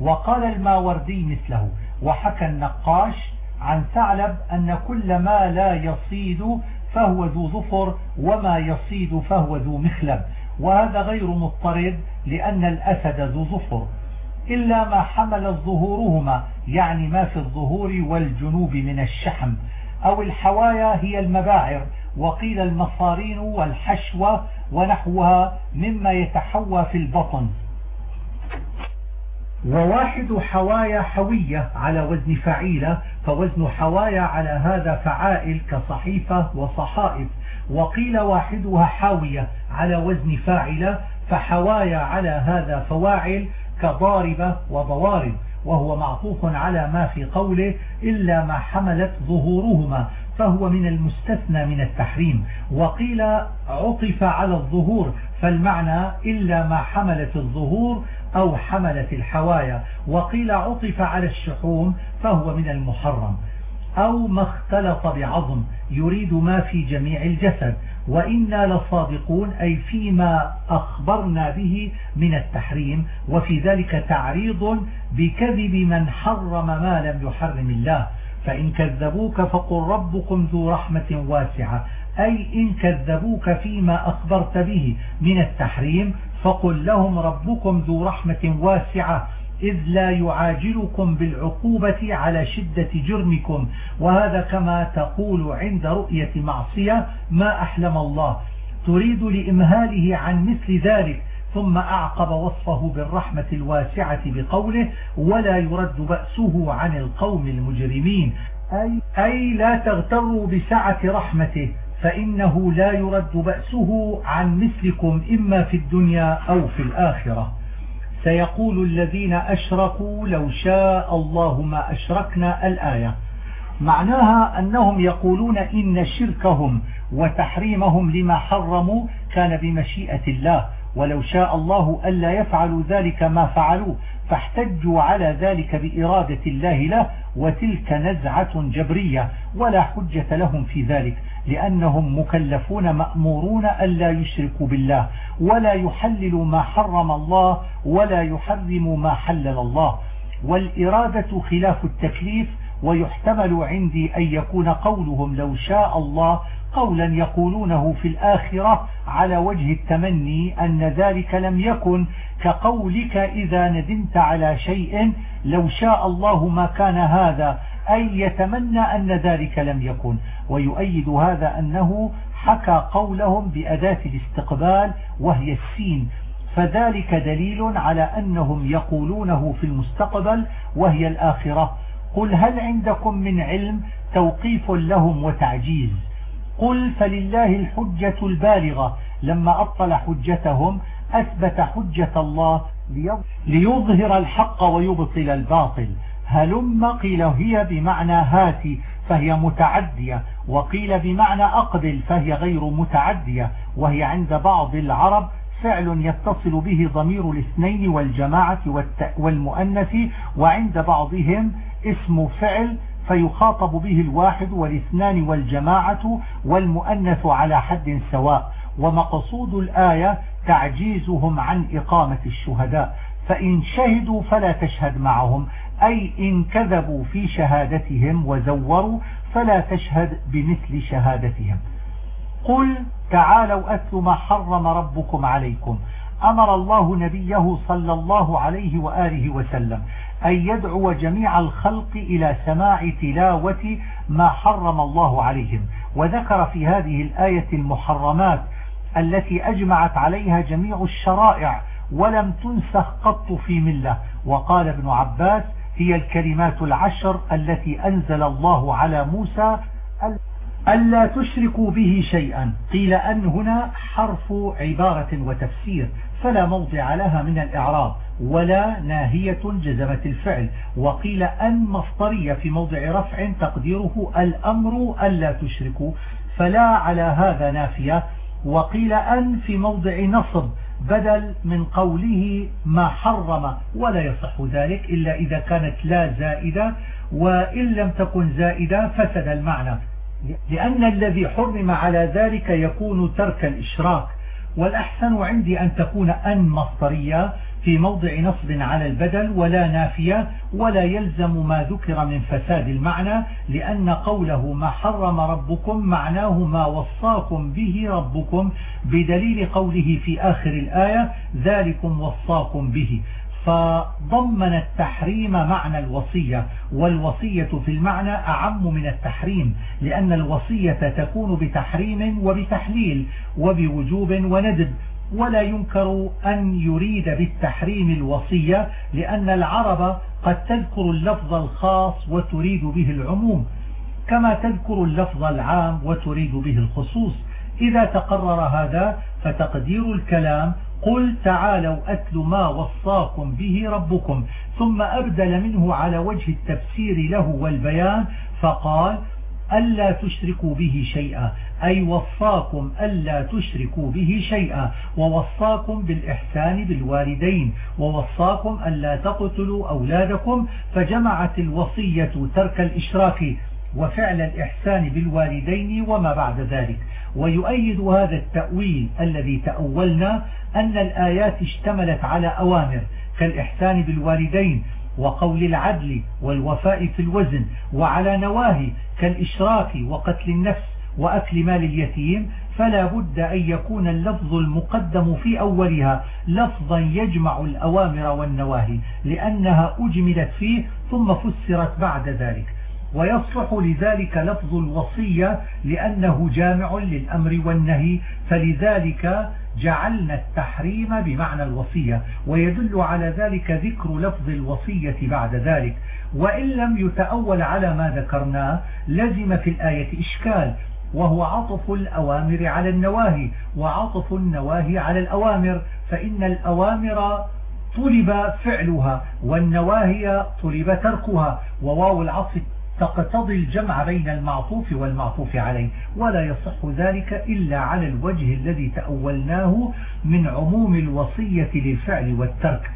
A: وقال الماوردي مثله وحكى النقاش عن ثعلب أن كل ما لا يصيد فهو ذو ظفر وما يصيد فهو ذو مخلب وهذا غير مضطرد لأن الأسد ذو ظفر. إلا ما حمل ظهورهما يعني ما في الظهور والجنوب من الشحم أو الحوايا هي المباعر وقيل المصارين والحشوة ونحوها مما يتحوى في البطن. وواحد حوايا حوية على وزن فعيلة فوزن حوايا على هذا فعائل كصحيفة وصحائف. وقيل واحدها حاوية على وزن فاعلة فحوايا على هذا فواعل كضاربة وضوارب وهو معطوف على ما في قوله إلا ما حملت ظهورهما فهو من المستثنى من التحريم. وقيل عطف على الظهور فالمعنى إلا ما حملت الظهور أو حملت الحوايا. وقيل عطف على الشحوم فهو من المحرم. أو ما اختلط بعظم يريد ما في جميع الجسد. وإنا لصادقون أي فيما أخبرنا به من التحريم وفي ذلك تعريض بكذب من حرم ما لم يحرم الله. فإن كذبوك فقل ربكم ذو رحمة واسعة. أي إن كذبوك فيما أخبرت به من التحريم فقل لهم ربكم ذو رحمة واسعة. إذ لا يعاجلكم بالعقوبة على شدة جرمكم. وهذا كما تقول عند رؤية معصية ما أحلم الله. تريد لإمهاله عن مثل ذلك ثم أعقب وصفه بالرحمة الواسعة بقوله ولا يرد بأسه عن القوم المجرمين. أي, أي لا تغتروا بسعة رحمته فإنه لا يرد بأسه عن مثلكم إما في الدنيا أو في الآخرة. سيقول الذين أشركوا لو شاء الله ما أشركنا الآية. معناها أنهم يقولون إن شركهم وتحريمهم لما حرموا كان بمشيئة الله ولو شاء الله ألا يفعلوا ذلك ما فعلوه فاحتجوا على ذلك بإرادة الله له وتلك نزعة جبرية ولا حجة لهم في ذلك. لأنهم مكلفون مأمورون ألا يشركوا بالله ولا يحللوا ما حرم الله ولا يحرموا ما حلل الله. والإرادة خلاف التكليف ويحتمل عندي أن يكون قولهم لو شاء الله قولا يقولونه في الآخرة على وجه التمني أن ذلك لم يكن كقولك إذا ندمت على شيء لو شاء الله ما كان هذا. أي يتمنى أن ذلك لم يكن ويؤيد هذا أنه حكى قولهم بأداة الاستقبال وهي السين. فذلك دليل على أنهم يقولونه في المستقبل وهي الآخرة. قل هل عندكم من علم توقيف لهم وتعجيز قل فلله الحجة البالغة. لما أبطل حجتهم أثبت حجة الله ليظهر الحق ويبطل الباطل. هلم قيل هي بمعنى هاتي فهي متعدية. وقيل بمعنى أقبل فهي غير متعدية. وهي عند بعض العرب فعل يتصل به ضمير الاثنين والجماعة والمؤنث. وعند بعضهم اسم فعل فيخاطب به الواحد والاثنان والجماعة والمؤنث على حد سواء. ومقصود الآية تعجيزهم عن إقامة الشهداء. فإن شهدوا فلا تشهد معهم. أي إن كذبوا في شهادتهم وزوروا فلا تشهد بمثل شهادتهم. قل تعالوا أتل ما حرم ربكم عليكم. أمر الله نبيه صلى الله عليه وآله وسلم أن يدعو جميع الخلق إلى سماع تلاوة ما حرم الله عليهم. وذكر في هذه الآية المحرمات التي أجمعت عليها جميع الشرائع ولم تنسخ قط في ملة. وقال ابن عباس هي الكلمات العشر التي أنزل الله على موسى ألا تشركوا به شيئا. قيل أن هنا حرف عبارة وتفسير فلا موضع لها من الإعراب ولا ناهية جزمت الفعل. وقيل أن مصدرية في موضع رفع تقديره الأمر ألا تشركوا فلا على هذا نافية. وقيل أن في موضع نصب بدل من قوله ما حرم ولا يصح ذلك إلا إذا كانت لا زائدة وإن لم تكن زائدة فسد المعنى. لأن الذي حرم على ذلك يكون ترك الإشراك والأحسن عندي أن تكون أن مصدرية في موضع نصب على البدل ولا نافية ولا يلزم ما ذكر من فساد المعنى لأن قوله ما حرم ربكم معناه ما وصاكم به ربكم بدليل قوله في آخر الآية ذلكم وصاكم به فضمن التحريم معنى الوصية والوصية في المعنى أعم من التحريم لأن الوصية تكون بتحريم وبتحليل وبوجوب وندب. ولا ينكر أن يريد بالتحريم الوصية لأن العرب قد تذكر اللفظ الخاص وتريد به العموم كما تذكر اللفظ العام وتريد به الخصوص. إذا تقرر هذا فتقدير الكلام قل تعالوا أتل ما وصاكم به ربكم ثم أبدل منه على وجه التفسير له والبيان فقال ألا تشركوا به شيئا. أي وصاكم ألا تشركوا به شيئا. ووصاكم بالإحسان بالوالدين. ووصاكم ألا تقتلوا أولادكم. فجمعت الوصية ترك الإشراك وفعل الإحسان بالوالدين وما بعد ذلك. ويؤيد هذا التأويل الذي تأولنا أن الآيات اشتملت على أوامر كالإحسان بالوالدين. وقول العدل والوفاء في الوزن وعلى نواهي كالإشراك وقتل النفس وأكل مال اليتيم فلا بد أن يكون اللفظ المقدم في أولها لفظا يجمع الأوامر والنواهي لأنها أجملت فيه ثم فسرت بعد ذلك. ويصلح لذلك لفظ الوصية لأنه جامع للأمر والنهي فلذلك جعلنا التحريم بمعنى الوصية ويدل على ذلك ذكر لفظ الوصية بعد ذلك. وإن لم يتأول على ما ذكرناه لزم في الآية إشكال وهو عطف الأوامر على النواهي وعطف النواهي على الأوامر فإن الأوامر طلب فعلها والنواهي طلب تركها. وواو العطف تقتضي الجمع بين المعطوف والمعطوف عليه ولا يصح ذلك إلا على الوجه الذي تأولناه من عموم الوصية للفعل والترك.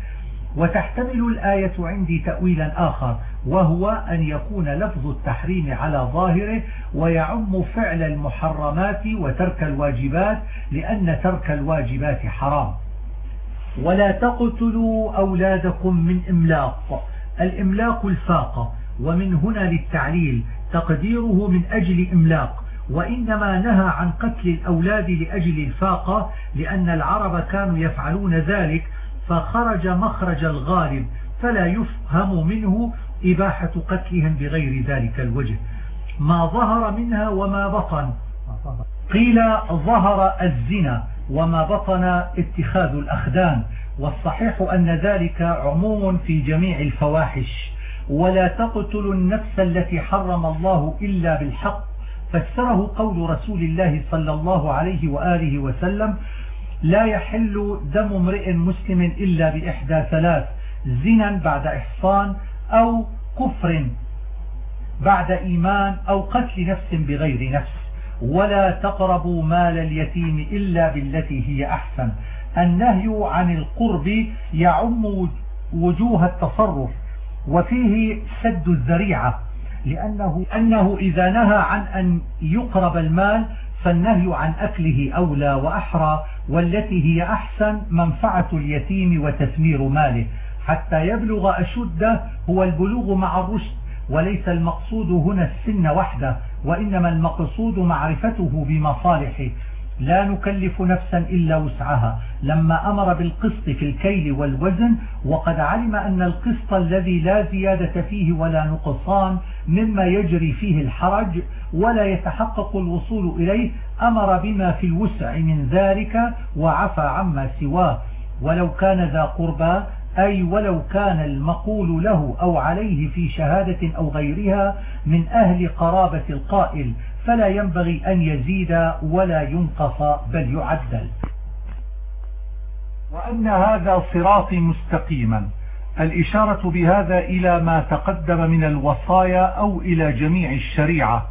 A: وتحتمل الآية عندي تأويلا آخر وهو أن يكون لفظ التحريم على ظاهره ويعم فعل المحرمات وترك الواجبات لأن ترك الواجبات حرام. ولا تقتلوا أولادكم من إملاق. الإملاق الفاقة. ومن هنا للتعليل تقديره من أجل إملاق وإنما نهى عن قتل الأولاد لأجل الفاقة لأن العرب كانوا يفعلون ذلك فخرج مخرج الغالب فلا يفهم منه إباحة قتلهم بغير ذلك الوجه. ما ظهر منها وما بطن. قيل ظهر الزنا وما بطن اتخاذ الأخدان والصحيح أن ذلك عموم في جميع الفواحش. ولا تقتلوا النفس التي حرم الله إلا بالحق. فسره قول رسول الله صلى الله عليه وآله وسلم لا يحل دم امرئ مسلم إلا بإحدى ثلاث زنا بعد إحصان أو كفر بعد إيمان أو قتل نفس بغير نفس. ولا تقربوا مال اليتيم إلا بالتي هي أحسن. النهي عن القرب يعم وجوه التصرف. وفيه سد الذريعة لأنه أنه إذا نهى عن أن يقرب المال فالنهي عن أكله أولى وأحرى والتي هي أحسن منفعة اليتيم وتثمير ماله. حتى يبلغ أشده هو البلوغ مع الرشد وليس المقصود هنا السن وحده وإنما المقصود معرفته بمصالحه. لا نكلف نفسا إلا وسعها. لما أمر بالقسط في الكيل والوزن وقد علم أن القسط الذي لا زيادة فيه ولا نقصان مما يجري فيه الحرج ولا يتحقق الوصول إليه أمر بما في الوسع من ذلك وعفى عما سواه. ولو كان ذا قربى أي ولو كان المقول له أو عليه في شهادة أو غيرها من أهل قرابة القائل. فلا ينبغي أن يزيد ولا ينقص بل يعدل. وأن هذا صراطي مستقيما. الإشارة بهذا إلى ما تقدم من الوصايا أو إلى جميع الشريعة.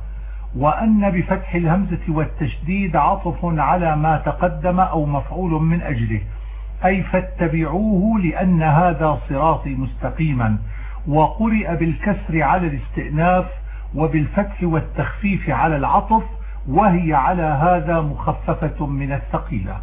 A: وأن بفتح الهمزة والتشديد عطف على ما تقدم أو مفعول من أجله. أي فاتبعوه لأن هذا صراطي مستقيما. وقرئ بالكسر على الاستئناف وبالفتح والتخفيف على العطف وهي على هذا مخففة من الثقيلة.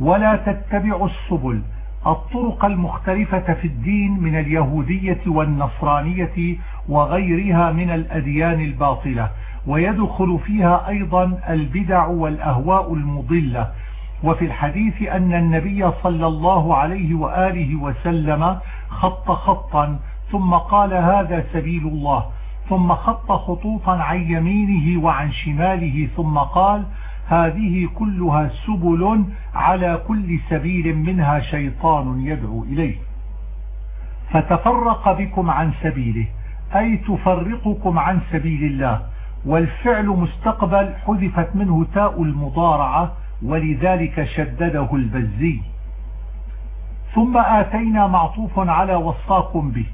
A: ولا تتبعوا السبل الطرق المختلفة في الدين من اليهودية والنصرانية وغيرها من الأديان الباطلة ويدخل فيها أيضا البدع والأهواء المضلة. وفي الحديث أن النبي صلى الله عليه وآله وسلم خط خطا ثم قال هذا سبيل الله. ثم خط خطوطا عن يمينه وعن شماله ثم قال هذه كلها سبل على كل سبيل منها شيطان يدعو إليه. فتفرق بكم عن سبيله أي تفرقكم عن سبيل الله والفعل مستقبل حذفت منه تاء المضارعة ولذلك شدده البزي. ثم آتينا معطوف على وصاكم به.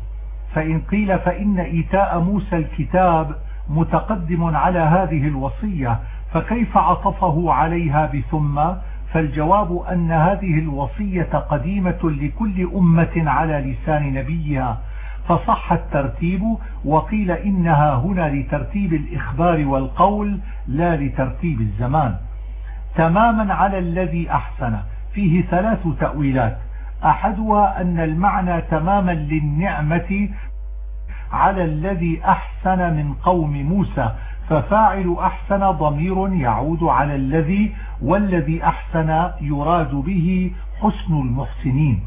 A: فإن قيل فإن إيتاء موسى الكتاب متقدم على هذه الوصية فكيف عطفه عليها بثم؟ فالجواب أن هذه الوصية قديمة لكل أمة على لسان نبيها. فصح الترتيب وقيل إنها هنا لترتيب الإخبار والقول لا لترتيب الزمان. تماما على الذي أحسن. فيه ثلاث تأويلات. أحدها أن المعنى تماما للنعمة على الذي أحسن من قوم موسى ففاعل أحسن ضمير يعود على الذي والذي أحسن يراد به حسن المحسنين.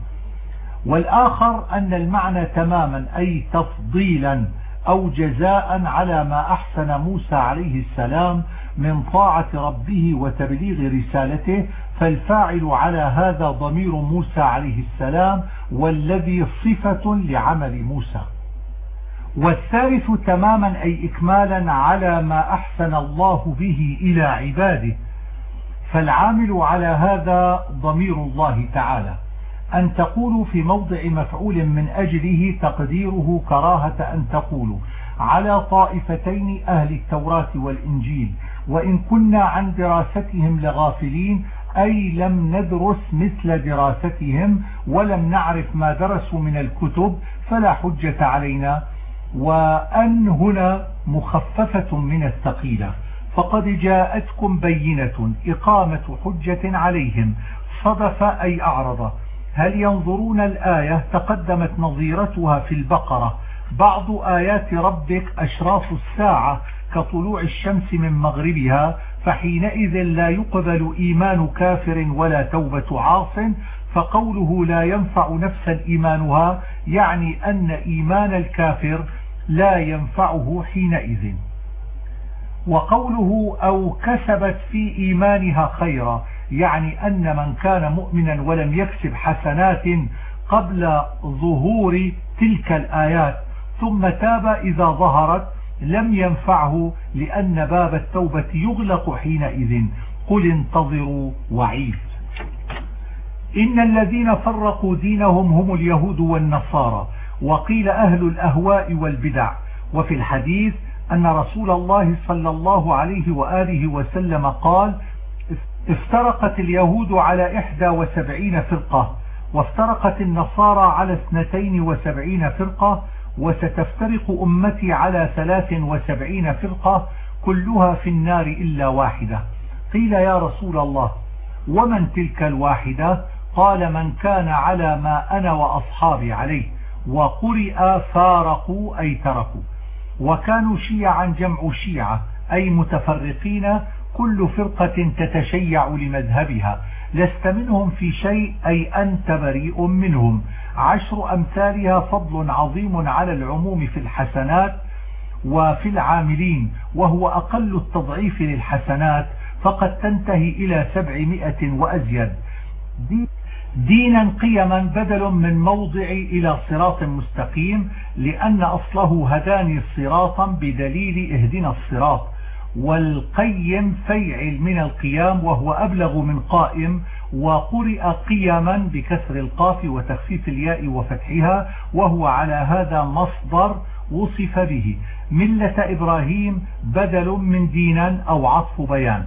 A: والآخر أن المعنى تماما أي تفضيلا أو جزاء على ما أحسن موسى عليه السلام من طاعة ربه وتبليغ رسالته فالفاعل على هذا ضمير موسى عليه السلام والذي صفة لعمل موسى. والثالث تماما أي إكمالا على ما أحسن الله به إلى عباده. فالعامل على هذا ضمير الله تعالى. أن تقولوا في موضع مفعول من أجله تقديره كراهة أن تقولوا. على طائفتين أهل التوراة والإنجيل. وإن كنا عن دراستهم لغافلين أي لم ندرس مثل دراستهم ولم نعرف ما درسوا من الكتب فلا حجة علينا. وأن هنا مخففة من الثقيلة. فقد جاءتكم بينة إقامة حجة عليهم. صدف أي أعرض. هل ينظرون الآية؟ تقدمت نظيرتها في البقرة. بعض آيات ربك أشراف الساعة كطلوع الشمس من مغربها. فحينئذ لا يقبل إيمان كافر ولا توبة عاص فقوله لا ينفع نفسا إيمانها يعني أن إيمان الكافر لا ينفعه حينئذ. وقوله أو كسبت في إيمانها خيرا يعني أن من كان مؤمنا ولم يكسب حسنات قبل ظهور تلك الآيات ثم تاب إذا ظهرت لم ينفعه لأن باب التوبة يغلق حينئذ. قل انتظروا وعيد. إن الذين فرقوا دينهم هم اليهود والنصارى وقيل أهل الأهواء والبدع. وفي الحديث أن رسول الله صلى الله عليه وآله وسلم قال افترقت اليهود على إحدى وسبعين فرقة وافترقت النصارى على اثنتين وسبعين فرقة وستفترق أمتي على ثلاث وسبعين فرقة كلها في النار إلا واحدة. قيل يا رسول الله ومن تلك الواحدة؟ قال من كان على ما أنا وأصحابي عليه وقرئ فارقوا أي تركوا. وكانوا شيعا جمع شيعة أي متفرقين كل فرقة تتشيع لمذهبها. لست منهم في شيء أي أنت بريء منهم. عشر أمثالها فضل عظيم على العموم في الحسنات وفي العاملين وهو أقل التضعيف للحسنات فقد تنتهي إلى سبعمائة وأزيد. دينا قيما بدل من موضع إلى صراط مستقيم لأن أصله هداني صراطا بدليل اهدنا الصراط. والقيم فيعل من القيام وهو أبلغ من قائم وقرئ قيما بكسر القاف وتخفيف الياء وفتحها وهو على هذا مصدر وصف به. ملة إبراهيم بدل من دينا أو عطف بيان.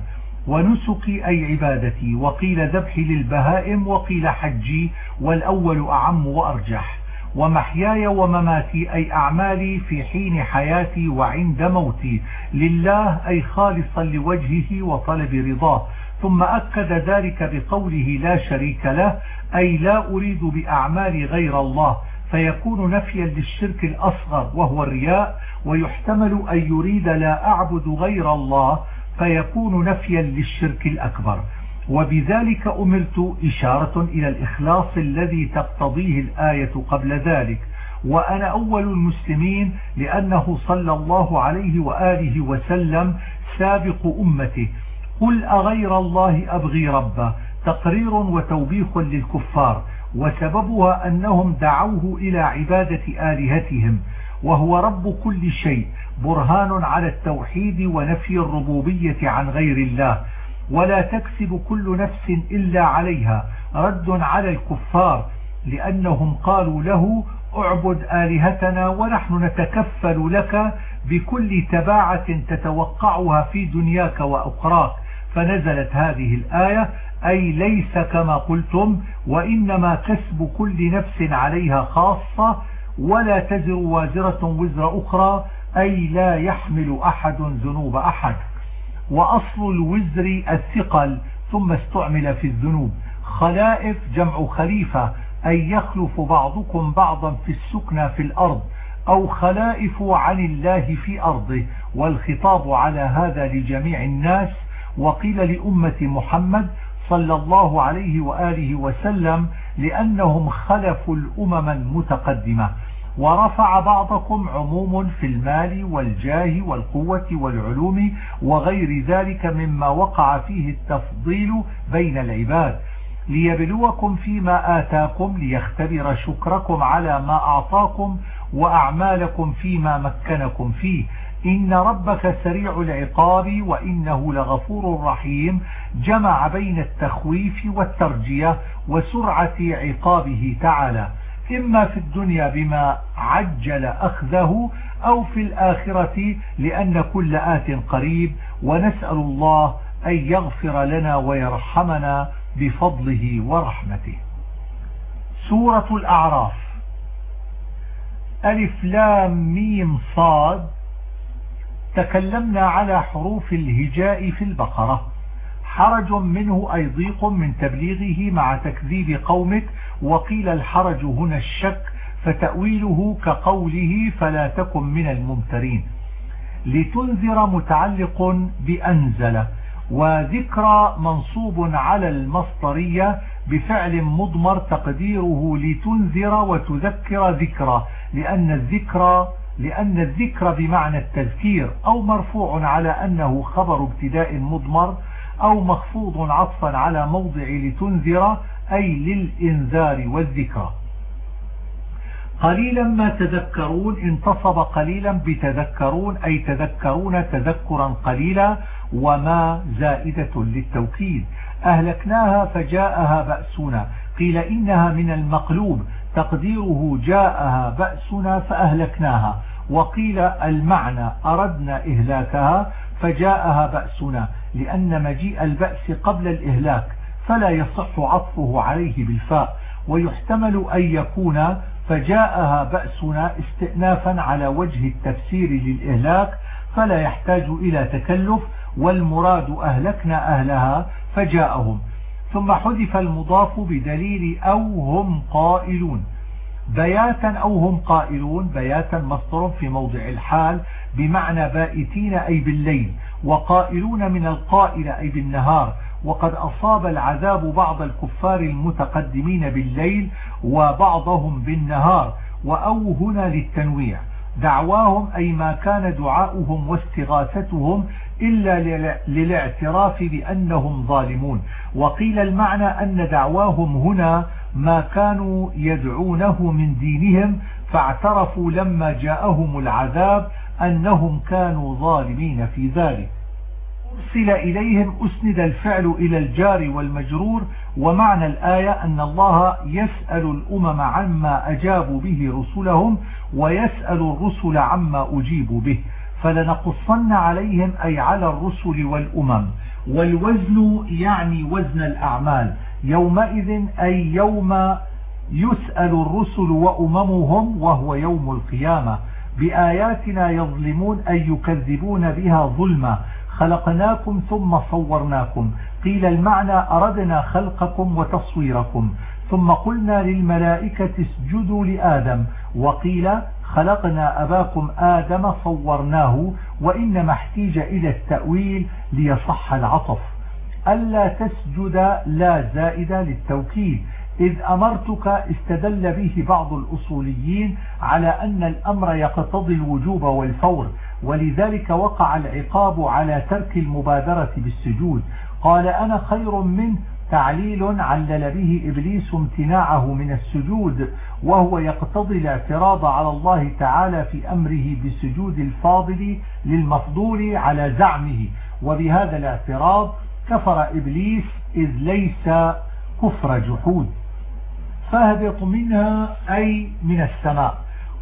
A: ونسكي أي عبادتي وقيل ذبحي للبهائم وقيل حجي والأول أعم وأرجح. ومحياي ومماتي أي أعمالي في حين حياتي وعند موتي. لله أي خالصا لوجهه وطلب رضاه. ثم أكد ذلك بقوله لا شريك له أي لا أريد بأعمالي غير الله. فيكون نفيا للشرك الأصغر وهو الرياء ويحتمل أن يريد لا أعبد غير الله فيكون نفيا للشرك الأكبر. وبذلك أمرت إشارة إلى الإخلاص الذي تقتضيه الآية قبل ذلك. وأنا أول المسلمين لأنه صلى الله عليه وآله وسلم سابق أمته. قل أغير الله أبغي ربا تقرير وتوبيخ للكفار وسببها أنهم دعوه إلى عبادة آلهتهم وهو رب كل شيء برهان على التوحيد ونفي الربوبية عن غير الله ولا تكسب كل نفس إلا عليها رد على الكفار لأنهم قالوا له اعبد آلهتنا ونحن نتكفل لك بكل تباعة تتوقعها في دنياك وأخراك فنزلت هذه الآية أي ليس كما قلتم وإنما كسب كل نفس عليها خاصة ولا تزر وازرة وزر أخرى أي لا يحمل أحد ذنوب أحد. وأصل الوزر الثقل ثم استعمل في الذنوب. خلائف جمع خليفة أي يخلف بعضكم بعضا في السكنى في الأرض أو خلائف عن الله في أرضه والخطاب على هذا لجميع الناس وقيل لأمة محمد صلى الله عليه وآله وسلم لأنهم خلفوا الأمم المتقدمة. ورفع بعضكم عموم في المال والجاه والقوة والعلوم وغير ذلك مما وقع فيه التفضيل بين العباد. ليبلوكم فيما آتاكم ليختبر شكركم على ما أعطاكم وأعمالكم فيما مكنكم فيه. إن ربك سريع العقاب وإنه لغفور رحيم. جمع بين التخويف والترجية وسرعة عقابه تعالى. إما في الدنيا بما عجل أخذه أو في الآخرة لأن كل آت قريب. ونسأل الله أن يغفر لنا ويرحمنا بفضله ورحمته. سورة الأعراف. ألف لام ميم صاد. تكلمنا على حروف الهجاء في البقرة. حرج منه أي ضيق من تبليغه مع تكذيب قومك وقيل الحرج هنا الشك فتأويله كقوله فلا تكن من الممترين. لتنذر متعلق بأنزل وذكرى منصوب على المصدرية بفعل مضمر تقديره لتنذر وتذكر ذكرى لأن الذكرى لأن الذكر بمعنى التذكير أو مرفوع على أنه خبر ابتداء مضمر أو مخفوض عطفا على موضع لتنذر أي للإنذار والذكرى. قليلا ما تذكرون انتصب قليلا بتذكرون أي تذكرون تذكرا قليلا وما زائدة للتوكيد. أهلكناها فجاءها بأسنا. قيل إنها من المقلوب. تقديره جاءها بأسنا فأهلكناها. وقيل المعنى أردنا إهلاكها فجاءها بأسنا لأن مجيء البأس قبل الإهلاك فلا يصح عطفه عليه بالفاء ويحتمل أن يكون فجاءها بأسنا استئنافا على وجه التفسير للإهلاك فلا يحتاج إلى تكلف والمراد أهلكنا أهلها فجاءهم. ثم حذف المضاف بدليل أو هم قائلون. بياتا أو هم قائلون بياتا مصدر في موضع الحال بمعنى بائتين أي بالليل وقائلون من القائل أي بالنهار وقد أصاب العذاب بعض الكفار المتقدمين بالليل وبعضهم بالنهار وأو هنا للتنويع. دعواهم أي ما كان دعاؤهم واستغاثتهم إلا للاعتراف بأنهم ظالمون. وقيل المعنى أن دعواهم هنا ما كانوا يدعونه من دينهم فاعترفوا لما جاءهم العذاب أنهم كانوا ظالمين في ذلك. أرسل إليهم أسند الفعل إلى الجار والمجرور ومعنى الآية أن الله يسأل الأمم عما أجابوا به رسلهم ويسأل الرسل عما أجيبوا به. فلنقصن عليهم أي على الرسل والأمم. والوزن يعني وزن الأعمال. يومئذ أي يوم يسأل الرسل وأممهم وهو يوم القيامة. بآياتنا يظلمون أي يكذبون بها ظلما. خلقناكم ثم صورناكم. قيل المعنى أردنا خلقكم وتصويركم. ثم قلنا للملائكة اسجدوا لآدم. وقيل خلقنا أباكم آدم صورناه وإنما احتيج إلى التأويل ليصح العطف. ألا تسجد لا زائدة للتوكيد إذ أمرتك استدل به بعض الأصوليين على أن الأمر يقتضي الوجوب والفور ولذلك وقع العقاب على ترك المبادرة بالسجود. قال أنا خير منه تعليل علل به إبليس امتناعه من السجود وهو يقتضي الاعتراض على الله تعالى في أمره بسجود الفاضل للمفضول على زعمه. وبهذا الاعتراض كفر إبليس إذ ليس كفر جحود. فاهبط منها أي من السماء.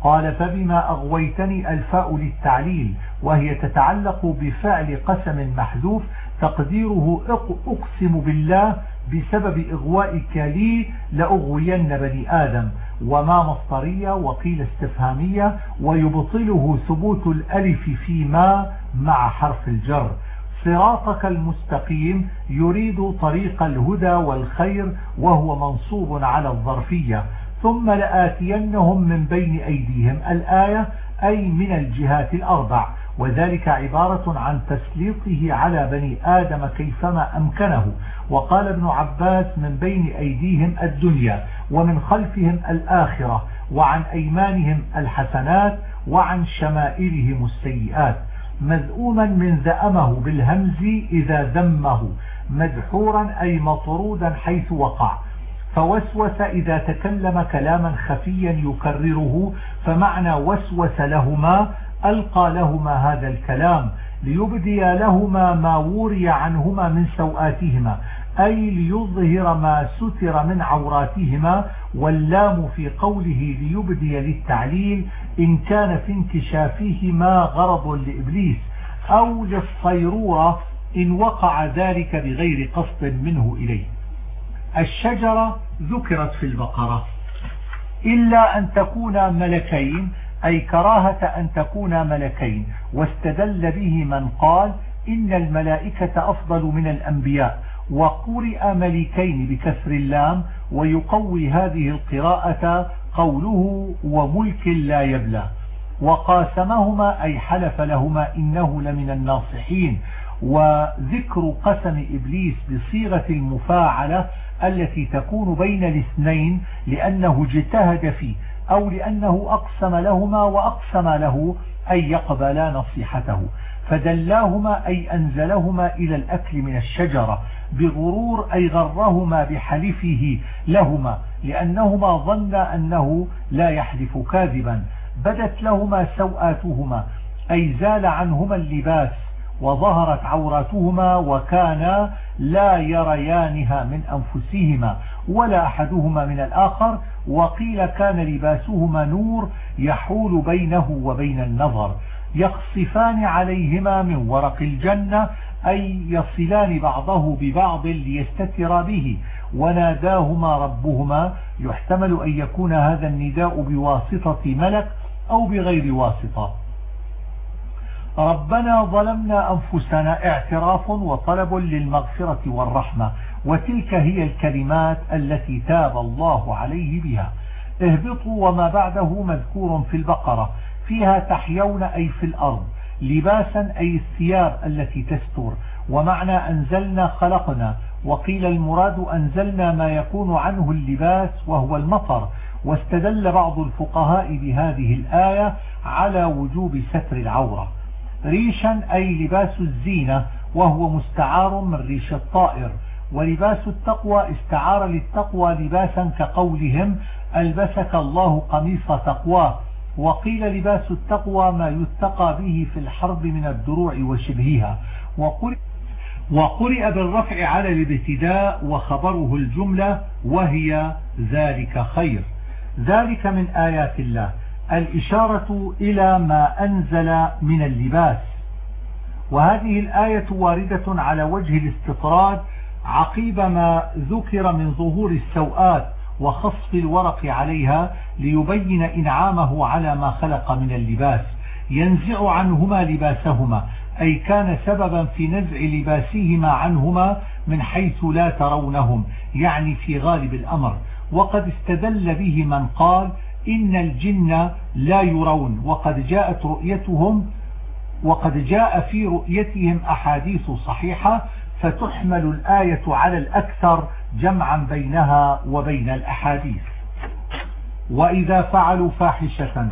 A: قال فبما أغويتني الفاء للتعليل وهي تتعلق بفعل قسم محذوف تقديره أقسم بالله بسبب إغوائك لي لأغوين بني آدم. وما مصطرية وقيل استفهامية ويبطله ثبوت الألف فيما مع حرف الجر. صراطك المستقيم يريد طريق الهدى والخير وهو منصوب على الظرفية. ثم لآتينهم من بين أيديهم الآية أي من الجهات الأربع. وذلك عبارة عن تسليطه على بني آدم كيفما أمكنه. وقال ابن عباس من بين أيديهم الدنيا ومن خلفهم الآخرة وعن أيمانهم الحسنات وعن شمائلهم السيئات. مذؤوما من ذأمه بالهمز إذا ذمه مدحورا أي مطرودا حيث وقع. فوسوس إذا تكلم كلاما خفيا يكرره فمعنى وسوس لهما ألقى لهما هذا الكلام ليبدي لهما ما وري عنهما من سوآتهما أي ليظهر ما ستر من عوراتهما واللام في قوله ليبدي للتعليل إن كان في انكشافهما غرض لإبليس أو للصيرورة إن وقع ذلك بغير قصد منه إليه. الشجرة ذكرت في البقرة. إلا أن تكون ملكين أي كراهة أن تكون ملكين. واستدل به من قال إن الملائكة أفضل من الأنبياء. وقرئ ملكين بكسر اللام ويقوي هذه القراءة قوله وملك لا يبلى وقاسمهما أي حلف لهما إنه لمن الناصحين وذكر قسم إبليس بصيغة المفاعلة التي تكون بين الاثنين لأنه اجتهد فيه أو لأنه أقسم لهما وأقسم له أن يقبلا نصيحته. فدلاهما أي أنزلهما إلى الأكل من الشجرة. بغرور أي غرهما بحلفه لهما لأنهما ظن أنه لا يحلف كاذبا. بدت لهما سوآتهما أي زال عنهما اللباس وظهرت عوراتهما وكانا لا يريانها من أنفسهما ولا أحدهما من الآخر وقيل كان لباسهما نور يحول بينه وبين النظر يقصفان عليهما من ورق الجنة أي يصلان بعضه ببعض ليستتر به وناداهما ربهما يحتمل أن يكون هذا النداء بواسطة ملك أو بغير واسطة. ربنا ظلمنا أنفسنا اعتراف وطلب للمغفرة والرحمة وتلك هي الكلمات التي تاب الله عليه بها. اهبطوا وما بعده مذكور في البقرة فيها تحيون أي في الأرض. لباسا أي الثياب التي تستر. ومعنى أنزلنا خلقنا. وقيل المراد أنزلنا ما يكون عنه اللباس وهو المطر. واستدل بعض الفقهاء بهذه الآية على وجوب ستر العورة. ريشا أي لباس الزينة وهو مستعار من ريش الطائر. ولباس التقوى استعار للتقوى لباسا كقولهم ألبسك الله قميص تقواه. وقيل لباس التقوى ما يتقى به في الحرب من الدروع وشبهها. وقرئ, بالرفع على الابتداء وخبره الجملة وهي ذلك خير. ذلك من آيات الله. الإشارة إلى ما أنزل من اللباس. وهذه الآية واردة على وجه الاستطراد عقيب ما ذكر من ظهور السوءات وخصف الورق عليها ليبين إنعامه على ما خلق من اللباس ينزع عنهما لباسهما أي كان سببا في نزع لباسهما عنهما من حيث لا ترونهم يعني في غالب الأمر. وقد استدل به من قال إن الجن لا يرون وقد جاءت رؤيتهم وقد جاء في رؤيتهم أحاديث صحيحة فتحمل الآية على الأكثر جمعا بينها وبين الأحاديث. وإذا فعلوا فاحشة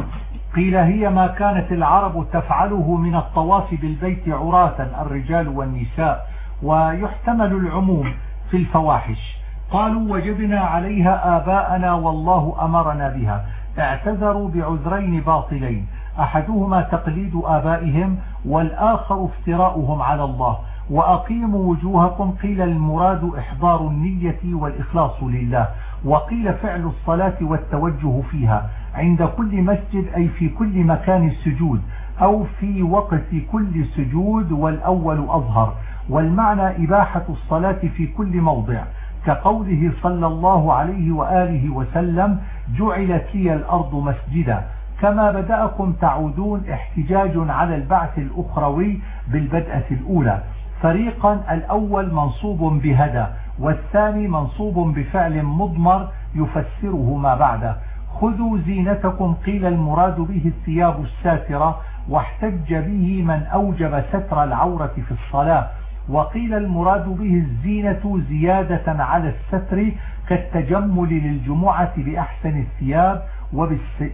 A: قيل هي ما كانت العرب تفعله من الطواف بالبيت عراة الرجال والنساء ويحتمل العموم في الفواحش. قالوا وجبنا عليها آباءنا والله أمرنا بها. اعتذروا بعذرين باطلين. أحدهما تقليد آبائهم والآخر افتراؤهم على الله. وأقيموا وجوهكم قيل المراد إحضار النية والإخلاص لله وقيل فعل الصلاة والتوجه فيها عند كل مسجد أي في كل مكان السجود أو في وقت كل سجود والأول أظهر والمعنى إباحة الصلاة في كل موضع كقوله صلى الله عليه وآله وسلم جعلت لي الأرض مسجدا كما بدأكم تعودون احتجاج على البعث الأخروي بالبدءة الأولى. فريقا الأول منصوب بهدى والثاني منصوب بفعل مضمر يفسره ما بعده. خذوا زينتكم قيل المراد به الثياب الساترة واحتج به من أوجب ستر العورة في الصلاة. وقيل المراد به الزينة زيادة على الستر كالتجمل للجمعة بأحسن الثياب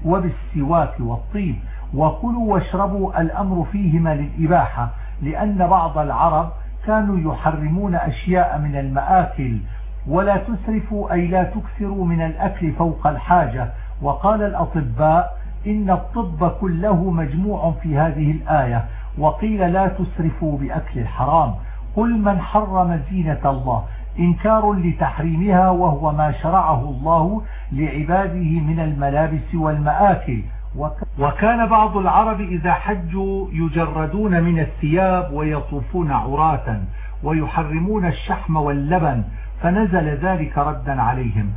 A: وبالسواك والطيب. وكلوا واشربوا الأمر فيهما للإباحة. لأن بعض العرب كانوا يحرمون أشياء من المآكل ولا تسرفوا أي لا تكثروا من الأكل فوق الحاجة. وقال الأطباء إن الطب كله مجموع في هذه الآية. وقيل لا تسرفوا بأكل الحرام. قل من حرم زينة الله إنكار لتحريمها وهو ما شرعه الله لعباده من الملابس والمآكل. وكان بعض العرب إذا حجوا يجردون من الثياب ويطوفون عراة ويحرمون الشحم واللبن فنزل ذلك ردا عليهم.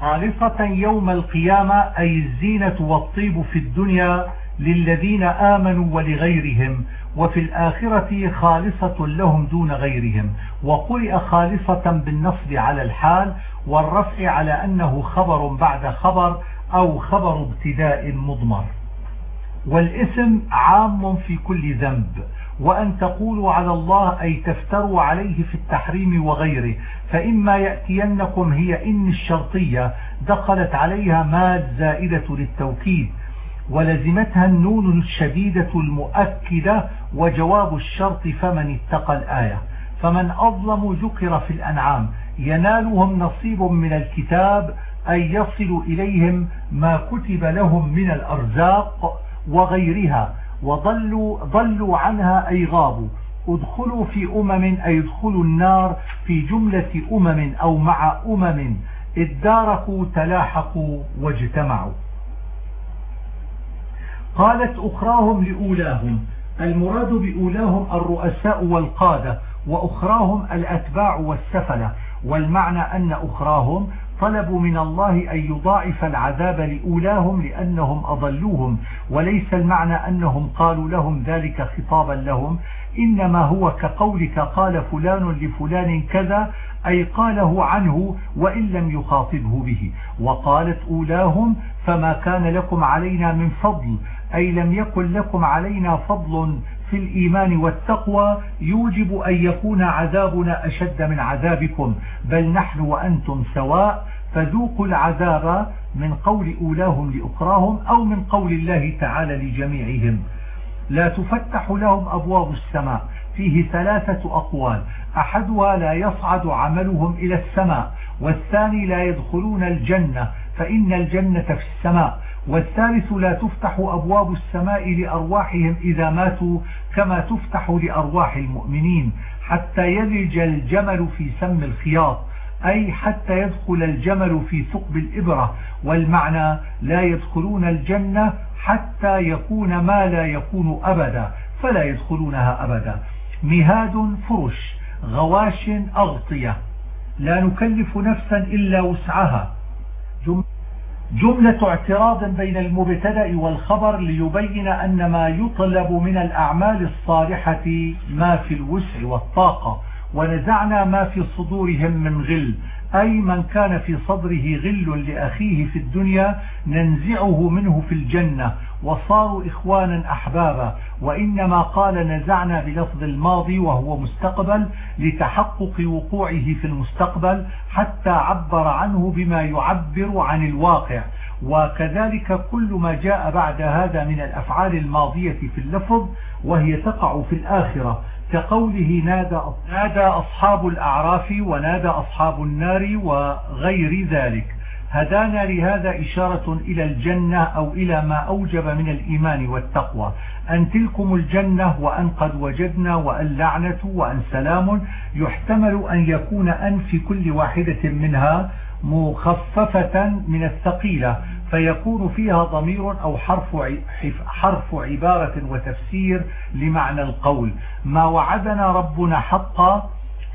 A: خالصة يوم القيامة أي الزينة والطيب في الدنيا للذين آمنوا ولغيرهم وفي الآخرة خالصة لهم دون غيرهم. وقرئ خالصة بالنصب على الحال والرفع على أنه خبر بعد خبر أو خبر ابتداء مضمر. والاسم عام في كل ذنب وأن تقولوا على الله أي تفتروا عليه في التحريم وغيره فإما يأتينكم هي إن الشرطية دخلت عليها ماد زائدة للتوكيد ولزمتها النون الشديدة المؤكدة وجواب الشرط فمن اتقى الآية. فمن أظلم ذكر في الأنعام ينالهم نصيب من الكتاب أي يصل إليهم ما كتب لهم من الأرزاق وغيرها وضلوا ضلوا عنها أي غابوا. ادخلوا في أمم أي ادخلوا النار في جملة أمم أو مع أمم. اداركوا تلاحقوا واجتمعوا. قالت أخراهم لأولاهم. المراد بأولاهم الرؤساء والقادة وأخراهم الأتباع والسفلة. والمعنى أن أخراهم طلبوا من الله أن يضاعف العذاب لأولاهم لأنهم أضلوهم وليس المعنى أنهم قالوا لهم ذلك خطابا لهم. إنما هو كقولك قال فلان لفلان كذا أي قاله عنه وإن لم يخاطبه به. وقالت أولاهم فما كان لكم علينا من فضل أي لم يكن لكم علينا فضل في الإيمان والتقوى يوجب أن يكون عذابنا أشد من عذابكم. بل نحن وأنتم سواء فذوقوا العذاب من قول أولاهم لأخراهم أو من قول الله تعالى لجميعهم. لا تفتح لهم أبواب السماء. فيه ثلاثة أقوال. أحدها لا يصعد عملهم إلى السماء. والثاني لا يدخلون الجنة. فإن الجنة في السماء. والثالث لا تفتح أبواب السماء لأرواحهم إذا ماتوا كما تفتح لأرواح المؤمنين. حتى يلج الجمل في سم الخياط. أي حتى يدخل الجمل في ثقب الإبرة والمعنى لا يدخلون الجنة حتى يكون ما لا يكون أبدا فلا يدخلونها أبدا. مهاد فرش غواش أغطية. لا نكلف نفسا إلا وسعها. جملة اعتراض بين المبتدأ والخبر ليبين أن ما يطلب من الأعمال الصالحة ما في الوسع والطاقة. ونزعنا ما في صدورهم من غل. أي من كان في صدره غل لأخيه في الدنيا ننزعه منه في الجنة. وصاروا إخوانا أحبابا. وإنما قال نزعنا بلفظ الماضي وهو مستقبل لتحقق وقوعه في المستقبل حتى عبر عنه بما يعبر عن الواقع. وكذلك كل ما جاء بعد هذا من الأفعال الماضية في اللفظ وهي تقع في الآخرة. كقوله نادى, نادى أصحاب الأعراف ونادى أصحاب النار وغير ذلك. هدانا لهذا إشارة إلى الجنة أو إلى ما أوجب من الإيمان والتقوى. أن تلكم الجنة وأن قد وجدنا وأن لعنة وأن سلام يحتمل أن يكون أن في كل واحدة منها مخففة من الثقيلة. فيكون فيها ضمير أو حرف حرف عبارة وتفسير لمعنى القول. ما وعدنا ربنا حقا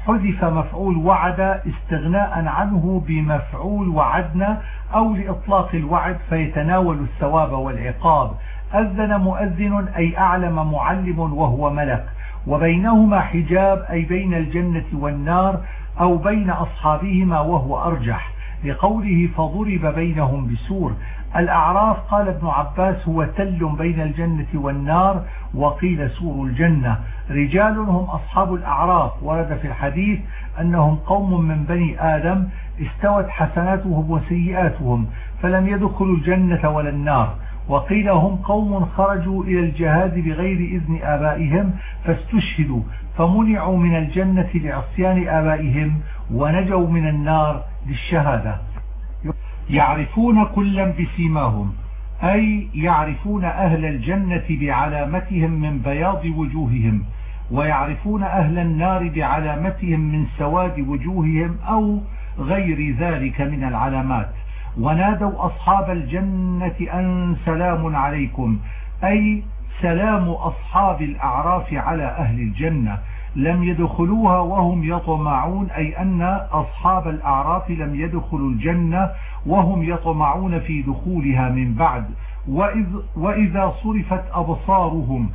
A: حذف مفعول وعد استغناء عنه بمفعول وعدنا أو لإطلاق الوعد فيتناول الثواب والعقاب. أذن مؤذن أي أعلم معلم وهو ملك. وبينهما حجاب أي بين الجنة والنار أو بين أصحابهما وهو أرجح. لقوله فضرب بينهم بسور. الأعراف قال ابن عباس هو تل بين الجنة والنار وقيل سور الجنة. رجال هم أصحاب الأعراف. ورد في الحديث أنهم قوم من بني آدم استوت حسناتهم وسيئاتهم فلم يدخلوا الجنة ولا النار. وقيل هم قوم خرجوا إلى الجهاد بغير إذن آبائهم فاستشهدوا فمنعوا من الجنة لعصيان آبائهم. ونجوا من النار للشهادة. يعرفون كلا بسيماهم أي يعرفون أهل الجنة بعلامتهم من بياض وجوههم ويعرفون أهل النار بعلامتهم من سواد وجوههم أو غير ذلك من العلامات. ونادوا أصحاب الجنة أن سلام عليكم أي سلام أصحاب الأعراف على أهل الجنة. لم يدخلوها وهم يطمعون أي أن أصحاب الأعراف لم يدخلوا الجنة وهم يطمعون في دخولها من بعد. وإذ وإذا صرفت أبصارهم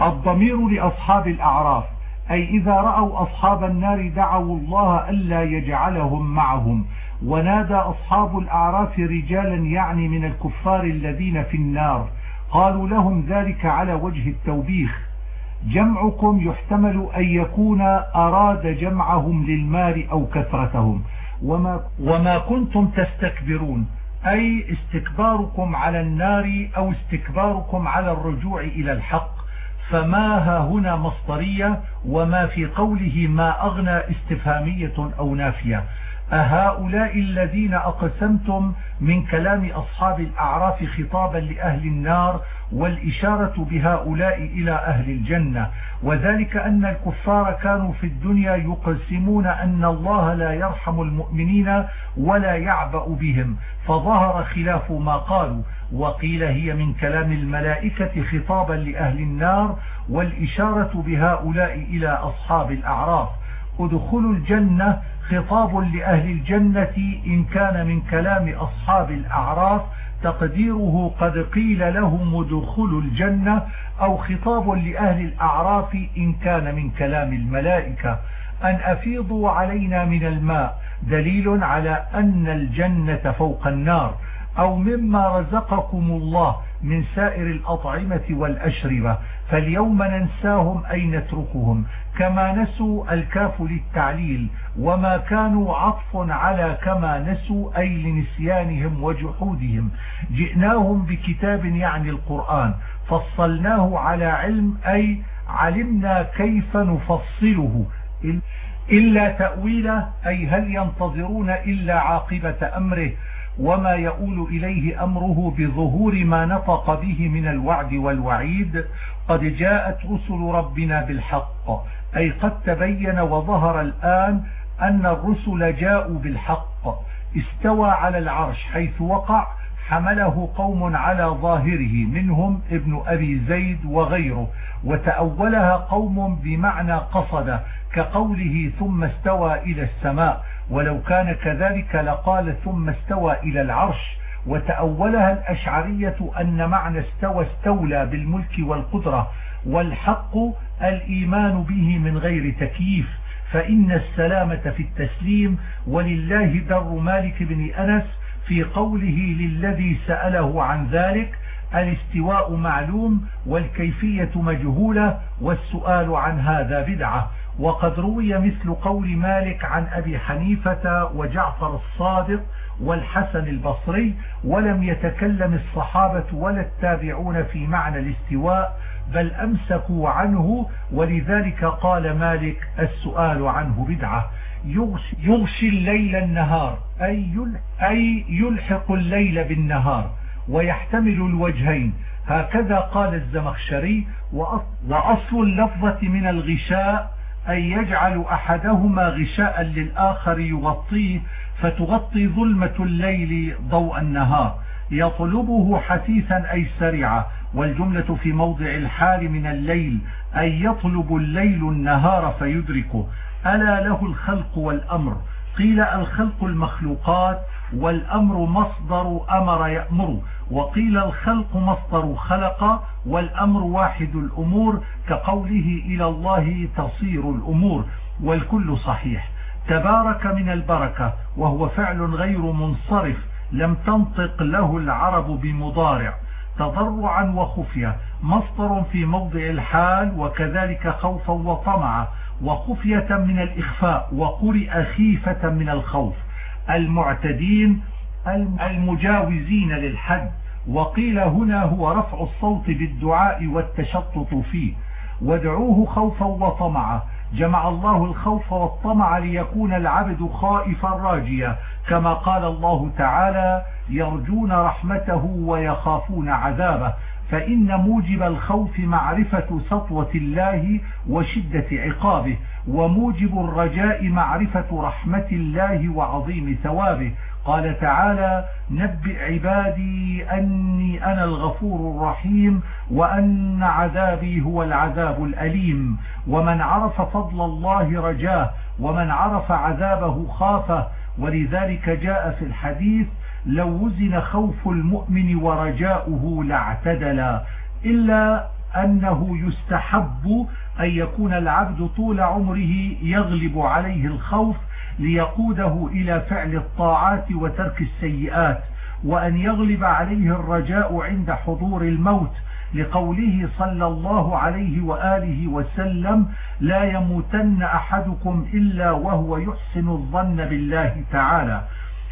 A: الضمير لأصحاب الأعراف أي إذا رأوا أصحاب النار دعوا الله ألا يجعلهم معهم. ونادى أصحاب الأعراف رجالا يعني من الكفار الذين في النار. قالوا لهم ذلك على وجه التوبيخ. جمعكم يحتمل أن يكون أراد جمعهم للمال أو كثرتهم. وما, وما كنتم تستكبرون أي استكباركم على النار أو استكباركم على الرجوع إلى الحق. فما ها هنا مصدرية وما في قوله ما أغنى استفهامية أو نافية. أهؤلاء الذين أقسمتم من كلام أصحاب الأعراف خطابا لأهل النار والإشارة بهؤلاء إلى أهل الجنة. وذلك أن الكفار كانوا في الدنيا يقسمون أن الله لا يرحم المؤمنين ولا يعبأ بهم. فظهر خلاف ما قالوا وقيل هي من كلام الملائكة خطابا لأهل النار والإشارة بهؤلاء إلى أصحاب الأعراف. ادخلوا الجنة خطاب لأهل الجنة إن كان من كلام أصحاب الأعراف تقديره قد قيل لهم ادخلوا الجنة أو خطاب لأهل الأعراف إن كان من كلام الملائكة. أن أفيضوا علينا من الماء دليل على أن الجنة فوق النار. أو مما رزقكم الله من سائر الأطعمة والأشربة فاليوم ننساهم أي نتركهم. كما نسوا الكاف للتعليل وما كانوا عطف على كما نسوا أي لنسيانهم وجحودهم. جئناهم بكتاب يعني القرآن فصلناه على علم أي علمنا كيف نفصله. إلا تأويله أي هل ينتظرون إلا عاقبة أمره وما يؤول إليه أمره بظهور ما نطق به من الوعد والوعيد. قد جاءت رسل ربنا بالحق أي قد تبين وظهر الآن أن الرسل جاءوا بالحق. استوى على العرش حيث وقع حمله قوم على ظاهره منهم ابن أبي زيد وغيره وتأولها قوم بمعنى قصد كقوله ثم استوى إلى السماء ولو كان كذلك لقال ثم استوى إلى العرش. وتأولها الأشعرية أن معنى استوى استولى بالملك والقدرة والحق الإيمان به من غير تكييف فإن السلامة في التسليم ولله در مالك بن أنس في قوله للذي سأله عن ذلك الاستواء معلوم والكيفية مجهولة والسؤال عن هذا بدعة وقد روي مثل قول مالك عن أبي حنيفة وجعفر الصادق والحسن البصري ولم يتكلم الصحابة ولا التابعون في معنى الاستواء بل أمسكوا عنه ولذلك قال مالك السؤال عنه بدعة يغشي الليل النهار أي يلحق الليل بالنهار ويحتمل الوجهين. هكذا قال الزمخشري وأصل اللفظة من الغشاء أن يجعل أحدهما غشاء للآخر يغطيه فتغطي ظلمة الليل ضوء النهار يطلبه حثيثا أي سريعا والجملة في موضع الحال من الليل أي يطلب الليل النهار فيدركه. ألا له الخلق والأمر. قيل الخلق المخلوقات والأمر مصدر أمر يأمر. وقيل الخلق مصدر خلق والأمر واحد الأمور. كقوله إلى الله تصير الأمور. والكل صحيح. تبارك من البركة وهو فعل غير منصرف. لم تنطق له العرب بمضارع. تضرعا وخفية مصدر في موضع الحال وكذلك خوفا وطمعا. وخفية من الإخفاء وقرئ خيفة من الخوف. المعتدين المجاوزين للحد. وقيل هنا هو رفع الصوت بالدعاء والتشطط فيه. وادعوه خوفا وطمعا. جمع الله الخوف والطمع ليكون العبد خائفا راجيا. كما قال الله تعالى يرجون رحمته ويخافون عذابه. فإن موجب الخوف معرفة سطوة الله وشدة عقابه وموجب الرجاء معرفة رحمة الله وعظيم ثوابه. قال تعالى نبئ عبادي أني أنا الغفور الرحيم وأن عذابي هو العذاب الأليم. ومن عرف فضل الله رجاه ومن عرف عذابه خافه. ولذلك جاء في الحديث لو وزن خوف المؤمن ورجاؤه لاعتدلا إلا أنه يستحب أن يكون العبد طول عمره يغلب عليه الخوف ليقوده إلى فعل الطاعات وترك السيئات وأن يغلب عليه الرجاء عند حضور الموت لقوله صلى الله عليه وآله وسلم لا يموتن أحدكم إلا وهو يحسن الظن بالله تعالى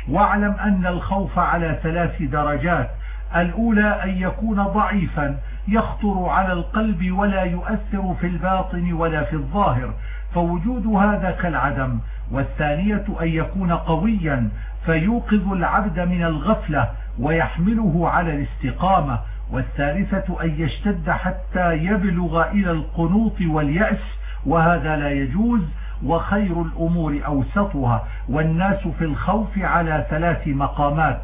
A: واعلم أن الخوف على ثلاث درجات الأولى أن يكون ضعيفا يخطر على القلب ولا يؤثر في الباطن ولا في الظاهر. فوجود هذا كالعدم والثانية أن يكون قويا فيوقظ العبد من الغفلة ويحمله على الاستقامة. والثالثة أن يشتد حتى يبلغ إلى القنوط واليأس وهذا لا يجوز وخير الأمور أوسطها. والناس في الخوف على ثلاث مقامات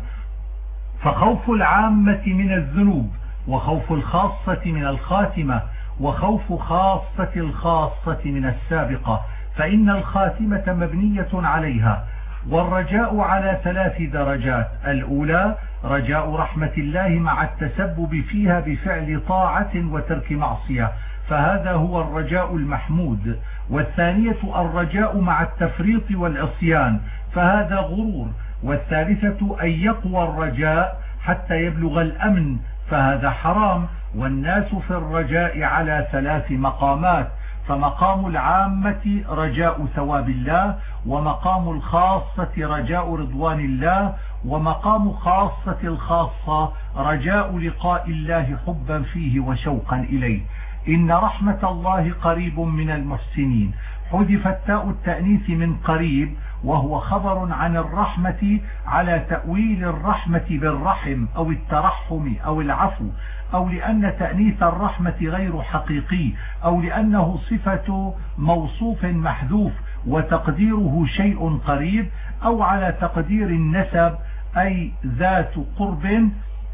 A: فخوف العامة من الذنوب وخوف الخاصة من الخاتمة وخوف خاصة الخاصة من السابقة فإن الخاتمة مبنية عليها. والرجاء على ثلاث درجات. الأولى رجاء رحمة الله مع التسبب فيها بفعل طاعة وترك معصية فهذا هو الرجاء المحمود. والثانية الرجاء مع التفريط والعصيان فهذا غرور. والثالثة أن يقوى الرجاء حتى يبلغ الأمن فهذا حرام. والناس في الرجاء على ثلاث مقامات فمقام العامة رجاء ثواب الله ومقام الخاصة رجاء رضوان الله ومقام خاصة الخاصة رجاء لقاء الله حبا فيه وشوقا إليه. إن رحمة الله قريب من المحسنين. حذفت تاء التأنيث من قريب وهو خبر عن الرحمة على تأويل الرحمة بالرحم أو الترحم أو العفو. أو لأن تأنيث الرحمة غير حقيقي أو لأنه صفة موصوف محذوف وتقديره شيء قريب أو على تقدير النسب أي ذات قرب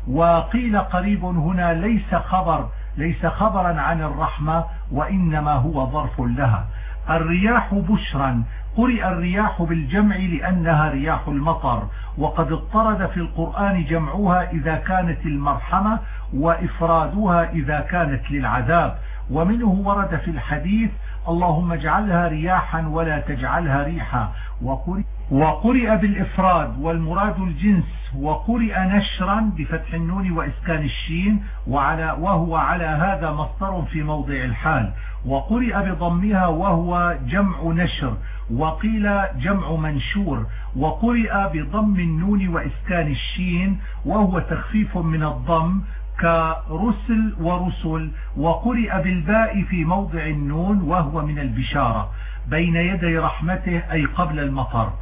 A: وقيل قريب هنا ليس خبر ليس خبرا عن الرحمة وإنما هو ظرف لها. الرياح بشرا قرئ الرياح بالجمع لأنها رياح المطر وقد اضطرد في القرآن جمعها إذا كانت المرحمة وإفرادها إذا كانت للعذاب. ومنه ورد في الحديث اللهم اجعلها رياحا ولا تجعلها ريحا. وقرئ, بالإفراد والمراد الجنس. وقرئ نشرا بفتح النون وإسكان الشين. وعلى وهو على هذا مصدر في موضع الحال. وقرئ بضمها وهو جمع نشر. وقيل جمع منشور. وقرئ بضم النون وإسكان الشين. وهو تخفيف من الضم. كرسل ورسل وقرئ بالباء في موضع النون وهو من البشارة بين يدي رحمته أي قبل المطر.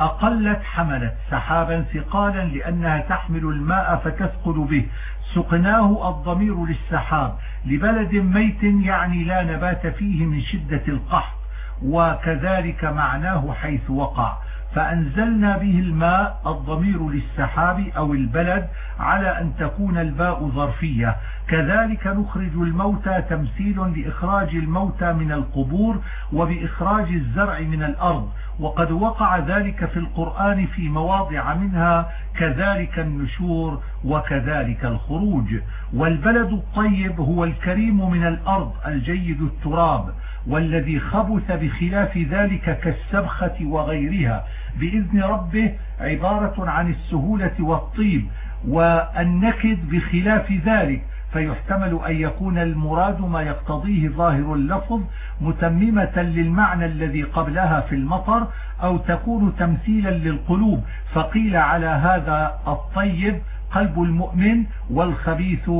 A: أقلت حملت سحابا ثقالا لأنها تحمل الماء فتثقل به. سقناه الضمير للسحاب. لبلد ميت يعني لا نبات فيه من شدة القحط. وكذلك معناه حيث وقع. فأنزلنا به الماء الضمير للسحاب أو البلد على أن تكون الباء ظرفية. كذلك نخرج الموتى تمثيل لإخراج الموتى من القبور وبإخراج الزرع من الأرض. وقد وقع ذلك في القرآن في مواضع منها كذلك النشور وكذلك الخروج. والبلد الطيب هو الكريم من الأرض الجيد التراب والذي خبث بخلاف ذلك كالسبخة وغيرها. بإذن ربه عبارة عن السهولة والطيب والنكد بخلاف ذلك فيحتمل أن يكون المراد ما يقتضيه ظاهر اللفظ متممة للمعنى الذي قبلها في المطر أو تكون تمثيلا للقلوب. فقيل على هذا الطيب قلب المؤمن والخبيث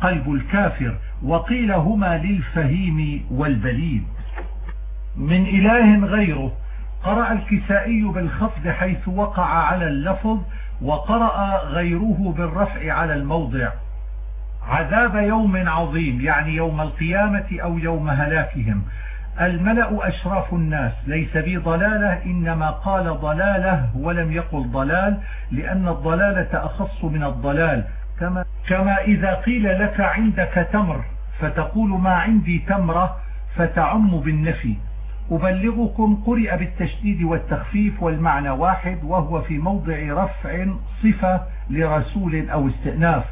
A: قلب الكافر. وقيل هما للفهيم والبليد. من إله غيره قرأ الكسائي بالخفض حيث وقع على اللفظ وقرأ غيره بالرفع على الموضع. عذاب يوم عظيم يعني يوم القيامة أو يوم هلاكهم. الملأ أشراف الناس ليس بي ضلالة إنما قال ضلالة ولم يقل ضلال لأن الضلالة أخص من الضلال. كما, كما إذا قيل لك عندك تمر فتقول ما عندي تمرة فتعم بالنفي. أبلغكم قرئ بالتشديد والتخفيف والمعنى واحد وهو في موضع رفع صفة لرسول أو استئناف.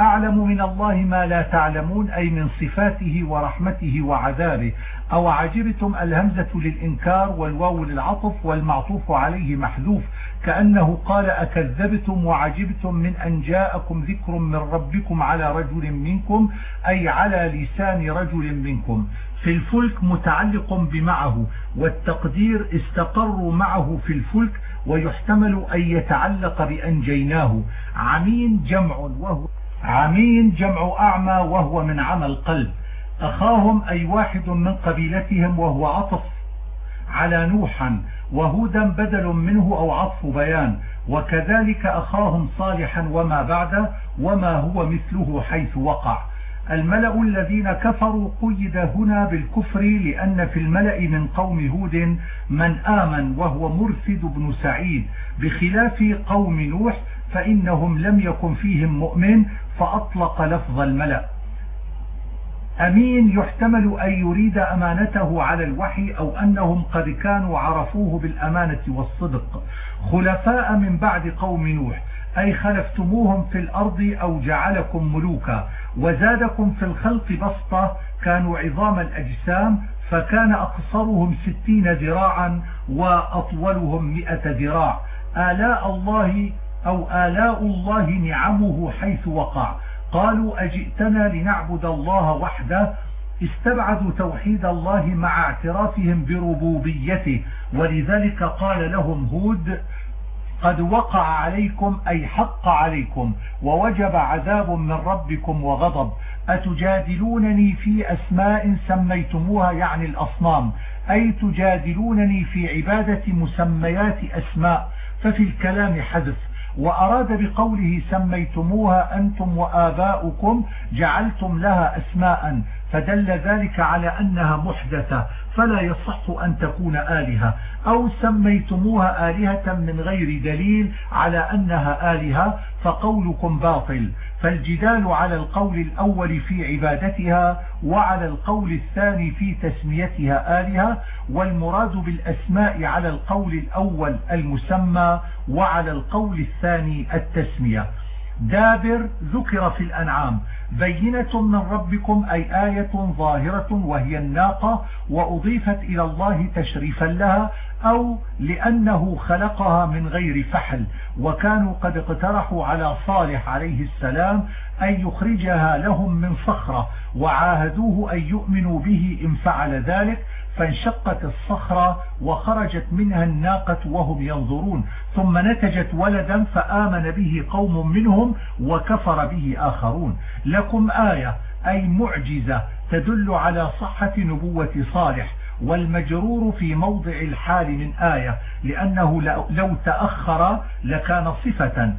A: أعلم من الله ما لا تعلمون أي من صفاته ورحمته وعذابه. أو عجبتم الهمزة للإنكار والواو للعطف والمعطوف عليه محذوف. كأنه قال أكذبتم وعجبتم من أن جاءكم ذكر من ربكم على رجل منكم أي على لسان رجل منكم. في الفلك متعلق بمعه والتقدير استقروا معه في الفلك ويحتمل أن يتعلق بأنجيناه. عمين جمع وهو عمين جمع أعمى وهو من عمى القلب. أخاهم أي واحد من قبيلتهم وهو عطف على نوحا وهودا بدل منه أو عطف بيان وكذلك أخاهم صالحا وما بعده وما هو مثله حيث وقع. الملأ الذين كفروا قيد هنا بالكفر لأن في الملأ من قوم هود من آمن وهو مرثد بن سعيد. بخلاف قوم نوح فإنهم لم يكن فيهم مؤمن فأطلق لفظ الملأ. أمين يحتمل أن يريد أمانته على الوحي أو أنهم قد كانوا عرفوه بالأمانة والصدق. خلفاء من بعد قوم نوح أي خلفتموهم في الأرض أو جعلكم ملوكا. وزادكم في الخلق بسطة كانوا عظام الأجسام فكان أقصرهم ستين ذراعا وأطولهم مئة ذراع. آلاء الله أو آلاء الله نعمه حيث وقع. قالوا أجئتنا لنعبد الله وحده؟ استبعدوا توحيد الله مع اعترافهم بربوبيته. ولذلك قال لهم هود قد وقع عليكم أي حق عليكم ووجب عذاب من ربكم وغضب. أتجادلونني في أسماء سميتموها يعني الأصنام؟ أي تجادلونني في عبادة مسميات أسماء؟ ففي الكلام حذف. وأراد بقوله سميتموها أنتم وآباؤكم جعلتم لها أسماء فدل ذلك على أنها محدثة فلا يصح أن تكون آلهة أو سميتموها آلهة من غير دليل على أنها آلهة فقولكم باطل فالجدال على القول الأول في عبادتها وعلى القول الثاني في تسميتها آلهة والمراد بالأسماء على القول الأول المسمى وعلى القول الثاني التسمية. دابر ذكر في الأنعام بينة من ربكم أي آية ظاهرة وهي الناقة وأضيفت إلى الله تشريفا لها أو لأنه خلقها من غير فحل وكانوا قد اقترحوا على صالح عليه السلام أن يخرجها لهم من صخرة وعاهدوه أن يؤمنوا به إن فعل ذلك فانشقت الصخرة وخرجت منها الناقة وهم ينظرون. ثم نتجت ولدا فآمن به قوم منهم وكفر به آخرون. لكم آية أي معجزة تدل على صحة نبوة صالح. والمجرور في موضع الحال من آية لأنه لو تأخر لكان صفة.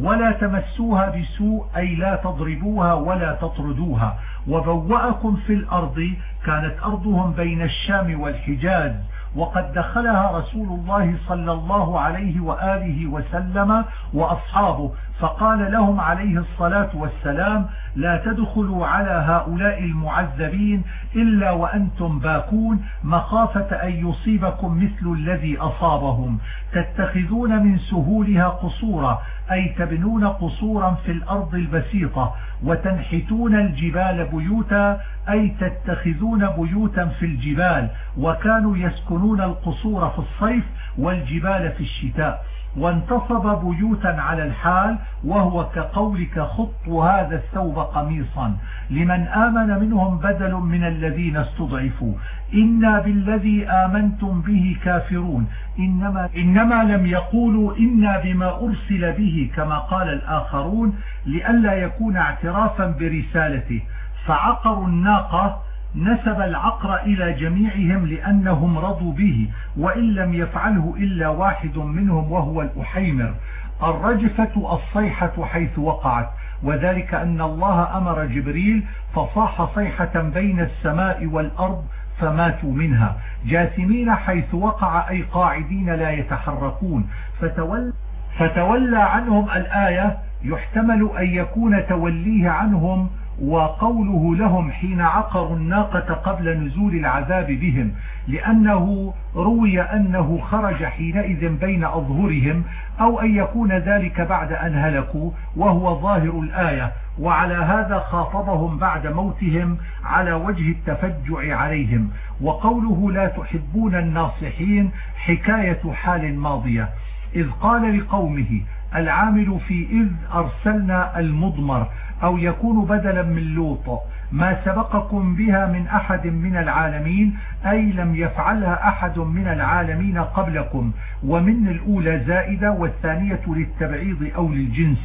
A: ولا تمسوها بسوء أي لا تضربوها ولا تطردوها. وبوأكم في الأرض كانت أرضهم بين الشام والحجاز وقد دخلها رسول الله صلى الله عليه وآله وسلم وأصحابه فقال لهم عليه الصلاة والسلام لا تدخلوا على هؤلاء المعذبين إلا وأنتم باكون مخافة أن يصيبكم مثل الذي أصابهم. تتخذون من سهولها قصورا أي تبنون قصورا في الأرض البسيطة وتنحتون الجبال بيوتا أي تتخذون بيوتا في الجبال وكانوا يسكنون القصور في الصيف والجبال في الشتاء. وانتصب بيوتا على الحال وهو كقولك خط هذا الثوب قميصا. لمن آمن منهم بدل من الذين استضعفوا. إنا بالذي آمنتم به كافرون. إنما, إنما لم يقولوا إنا بما أرسل به كما قال الآخرون لئلا يكون اعترافا برسالته. فعقروا الناقة نسب العقر إلى جميعهم لأنهم رضوا به وإن لم يفعله إلا واحد منهم وهو الأحيمر. الرجفة الصيحة حيث وقعت وذلك أن الله أمر جبريل فصاح صيحة بين السماء والأرض فماتوا منها. جاثمين حيث وقع أي قاعدين لا يتحركون. فتولى, فتولى عنهم الآية يحتمل أن يكون توليه عنهم وقوله لهم حين عقروا الناقة قبل نزول العذاب بهم لأنه روي أنه خرج حينئذ بين أظهرهم أو أن يكون ذلك بعد أن هلكوا وهو ظاهر الآية. وعلى هذا خاطبهم بعد موتهم على وجه التفجع عليهم. وقوله لا تحبون الناصحين حكاية حال ماضية. إذ قال لقومه العامل في إذ أرسلنا المضمر أو يكون بدلا من لوط. ما سبقكم بها من أحد من العالمين أي لم يفعلها أحد من العالمين قبلكم. ومن الأولى زائدة والثانية للتبعيض أو للجنس.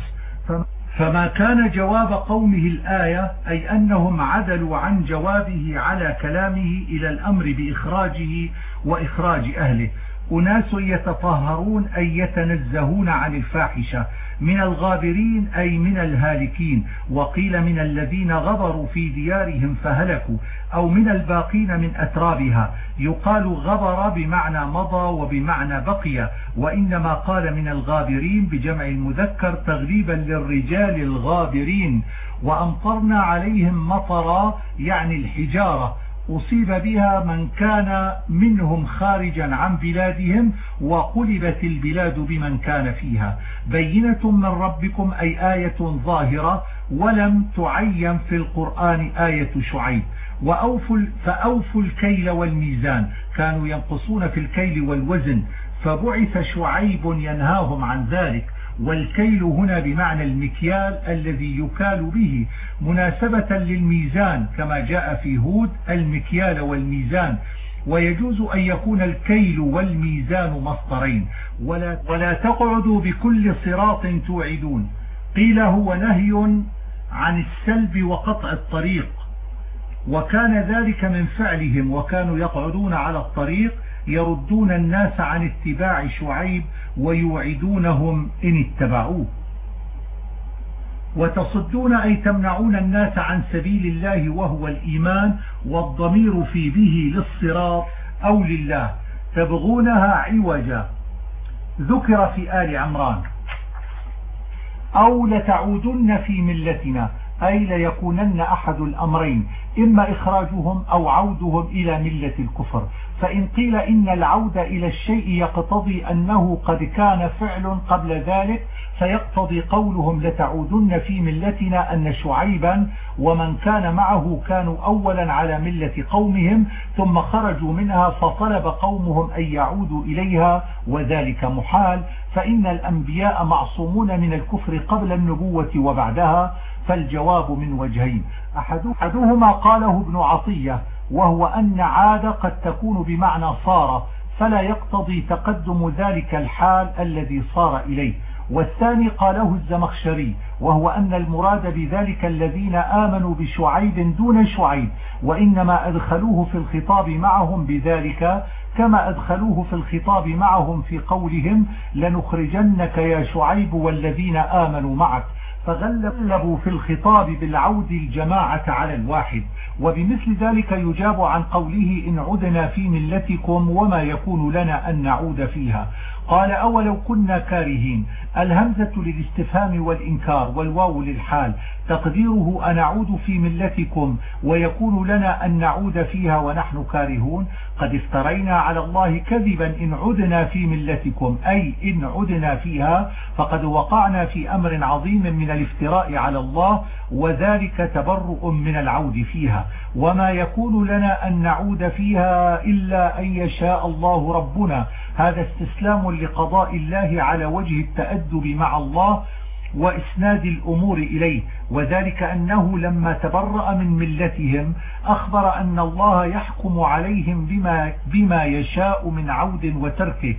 A: فما كان جواب قومه الآية أي أنهم عدلوا عن جوابه على كلامه إلى الأمر بإخراجه وإخراج أهله. أناس يتطهرون أي يتنزهون عن الفاحشة. من الغابرين أي من الهالكين وقيل من الذين غبروا في ديارهم فهلكوا أو من الباقين من أترابها. يقال غبر بمعنى مضى وبمعنى بقي وإنما قال من الغابرين بجمع المذكر تغليبا للرجال الغابرين. وأمطرنا عليهم مطرا يعني الحجارة أصيب بها من كان منهم خارجا عن بلادهم وقلبت البلاد بمن كان فيها. بينة من ربكم أي آية ظاهرة ولم تعين في القرآن آية شعيب. وأوفوا فأوفوا الكيل والميزان. كانوا ينقصون في الكيل والوزن. فبعث شعيب ينهاهم عن ذلك. والكيل هنا بمعنى المكيال الذي يكال به. مناسبة للميزان كما جاء في هود المكيال والميزان. ويجوز أن يكون الكيل والميزان مصدرين. ولا, ولا تقعدوا بكل صراط توعدون. قيل هو نهي عن السلب وقطع الطريق. وكان ذلك من فعلهم وكانوا يقعدون على الطريق يردون الناس عن اتباع شعيب ويوعدونهم إن اتبعوه. وتصدون أي تمنعون الناس عن سبيل الله وهو الإيمان والضمير في به للصراط أو لله تبغونها عوجا. ذكر في آل عمران. أو لتعودن في ملتنا أي ليكونن أحد الأمرين إما إخراجهم أو عودهم إلى ملة الكفر. فإن قيل إن العود إلى الشيء يقتضي أنه قد كان فعل قبل ذلك فيقتضي قولهم لتعودن في ملتنا أن شعيبا ومن كان معه كانوا أولا على ملة قومهم ثم خرجوا منها فطلب قومهم أن يعودوا إليها وذلك محال. فإن الأنبياء معصومون من الكفر قبل النبوة وبعدها فالجواب من وجهين. أحدهما قاله ابن عطية وهو أن عاد قد تكون بمعنى صار فلا يقتضي تقدم ذلك الحال الذي صار إليه. والثاني قاله الزمخشري وهو أن المراد بذلك الذين آمنوا بشعيب دون شعيب وإنما أدخلوه في الخطاب معهم بذلك. كما أدخلوه في الخطاب معهم في قولهم لنخرجنك يا شعيب والذين آمنوا معك. فغلبوا في الخطاب بالعود الجماعة على الواحد. وبمثل ذلك يجاب عن قوله إن عدنا في ملتكم وما يكون لنا أن نعود فيها. قال أولو كنا كارهين. الهمزة للاستفهام والإنكار والواو للحال. تقديره أنعود في ملتكم ويكون لنا أن نعود فيها ونحن كارهون. قد افترينا على الله كذبا إن عدنا في ملتكم. أي إن عدنا فيها. فقد وقعنا في أمر عظيم من الافتراء على الله وذلك تبرؤ من العود فيها. وما يكون لنا أن نعود فيها إلا أن يشاء الله ربنا. هذا استسلام لقضاء الله على وجه التأدب مع الله وإسناد الأمور إليه وذلك أنه لما تبرأ من ملتهم أخبر أن الله يحكم عليهم بما, بما يشاء من عود وتركه.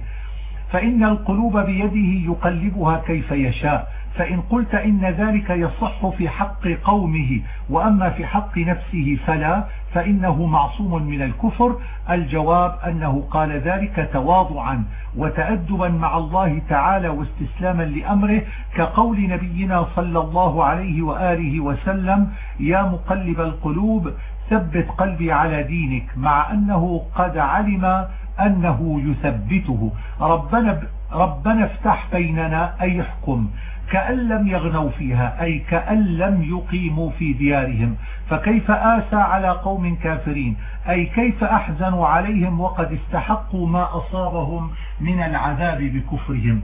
A: فإن القلوب بيده يقلبها كيف يشاء. فإن قلت إن ذلك يصح في حق قومه وأما في حق نفسه فلا. فإنه معصوم من الكفر. الجواب أنه قال ذلك تواضعا وتأدبا مع الله تعالى واستسلاما لأمره كقول نبينا صلى الله عليه وآله وسلم يا مقلب القلوب ثبت قلبي على دينك. مع أنه قد علم أنه يثبته. ربنا, ربنا افتح بيننا أي احكم. كأن لم يغنوا فيها أي كأن لم يقيموا في ديارهم. فكيف آسى على قوم كافرين؟ أي كيف أحزنوا عليهم وقد استحقوا ما أصابهم من العذاب بكفرهم؟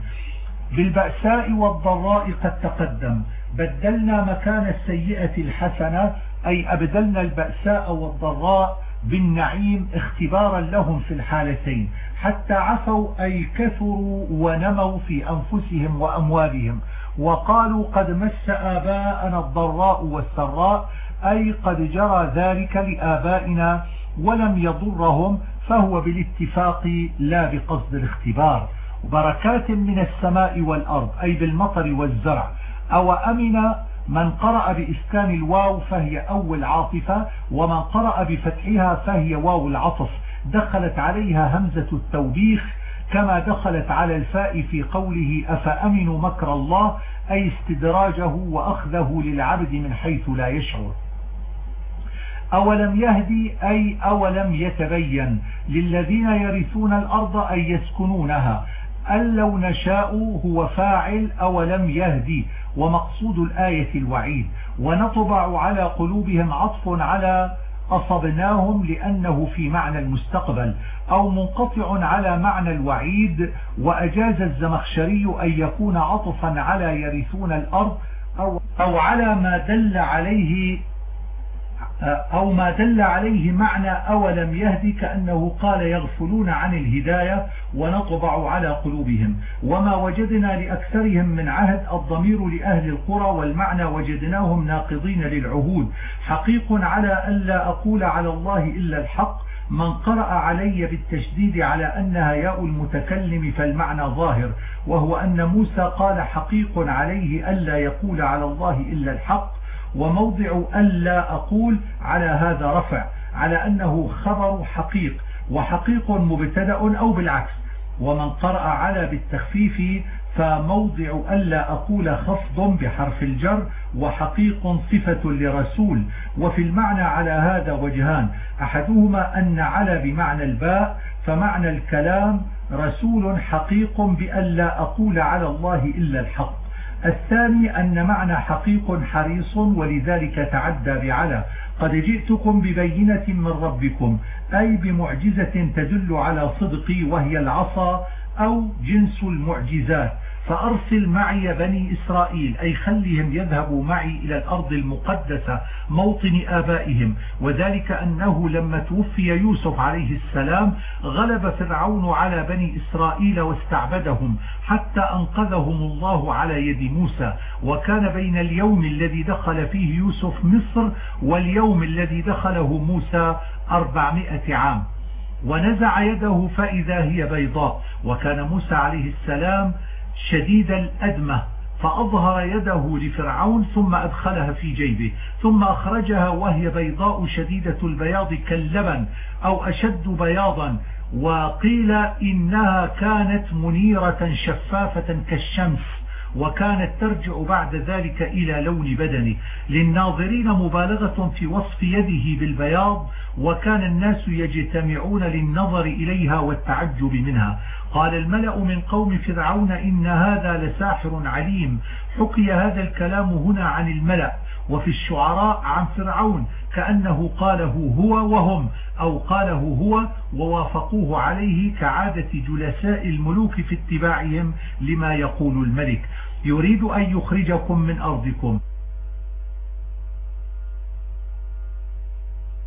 A: بالبأساء والضراء قد تقدم. بدلنا مكان السيئة الحسنة أي أبدلنا البأساء والضراء بالنعيم اختبارا لهم في الحالتين. حتى عفوا أي كثروا ونموا في أنفسهم وأموالهم. وقالوا قد مس آباءنا الضراء والسراء أي قد جرى ذلك لآبائنا ولم يضرهم فهو بالاتفاق لا بقصد الاختبار. بركات من السماء والأرض أي بالمطر والزرع. أو أمن من قرأ بإسكان الواو فهي أول عاطفة ومن قرأ بفتحها فهي واو العطف. دخلت عليها همزة التوبيخ كما دخلت على الفاء في قوله أفأمنوا مكر الله أي استدراجه وأخذه للعبد من حيث لا يشعر. أولم يهدي أي أولم يتبين للذين يرثون الأرض أي يسكنونها؟ أن لو نشاء هو فاعل أولم يهدي ومقصود الآية الوعيد. ونطبع على قلوبهم عطف على أصبناهم لأنه في معنى المستقبل أو منقطع على معنى الوعيد. وأجاز الزمخشري أن يكون عطفا على يرثون الأرض أو, أو على ما دل عليه أو ما دل عليه معنى أولم يهدي كأنه قال يغفلون عن الهداية ونطبع على قلوبهم. وما وجدنا لأكثرهم من عهد الضمير لأهل القرى والمعنى وجدناهم ناقضين للعهود. حقيق على ألا أقول على الله إلا الحق. من قرأ علي بالتشديد على أنها ياء المتكلم فالمعنى ظاهر. وهو أن موسى قال حقيق عليه ألا يقول على الله إلا الحق. وموضع ألا أقول على هذا رفع على أنه خبر حقيق وحقيق مبتدأ أو بالعكس. ومن قرأ على بالتخفيف فموضع ألا أقول خفض بحرف الجر وحقيق صفة لرسول. وفي المعنى على هذا وجهان أحدهما أن على بمعنى الباء فمعنى الكلام رسول حقيق بألا أقول على الله إلا الحق. الثاني أن معنى حقيق حريص ولذلك تعدى بعلى قد جئتكم ببينة من ربكم أي بمعجزة تدل على صدقي وهي العصا أو جنس المعجزات. فأرسل معي بني إسرائيل أي خلهم يذهبوا معي إلى الأرض المقدسة موطن آبائهم. وذلك أنه لما توفي يوسف عليه السلام غلب فرعون على بني إسرائيل واستعبدهم حتى أنقذهم الله على يد موسى. وكان بين اليوم الذي دخل فيه يوسف مصر واليوم الذي دخله موسى أربعمائة عام. ونزع يده فإذا هي بيضاء. وكان موسى عليه السلام شديد الأدمة فأظهر يده لفرعون ثم أدخلها في جيبه ثم أخرجها وهي بيضاء شديدة البياض كاللبن أو أشد بياضا وقيل إنها كانت منيرة شفافة كالشمس وكانت ترجع بعد ذلك إلى لون بدنه. للناظرين مبالغة في وصف يده بالبياض وكان الناس يجتمعون للنظر إليها والتعجب منها. قال الملأ من قوم فرعون إن هذا لساحر عليم. حكي هذا الكلام هنا عن الملأ وفي الشعراء عن فرعون كأنه قاله هو وهم أو قاله هو ووافقوه عليه كعادة جلساء الملوك في اتباعهم لما يقول الملك. يريد أن يخرجكم من أرضكم.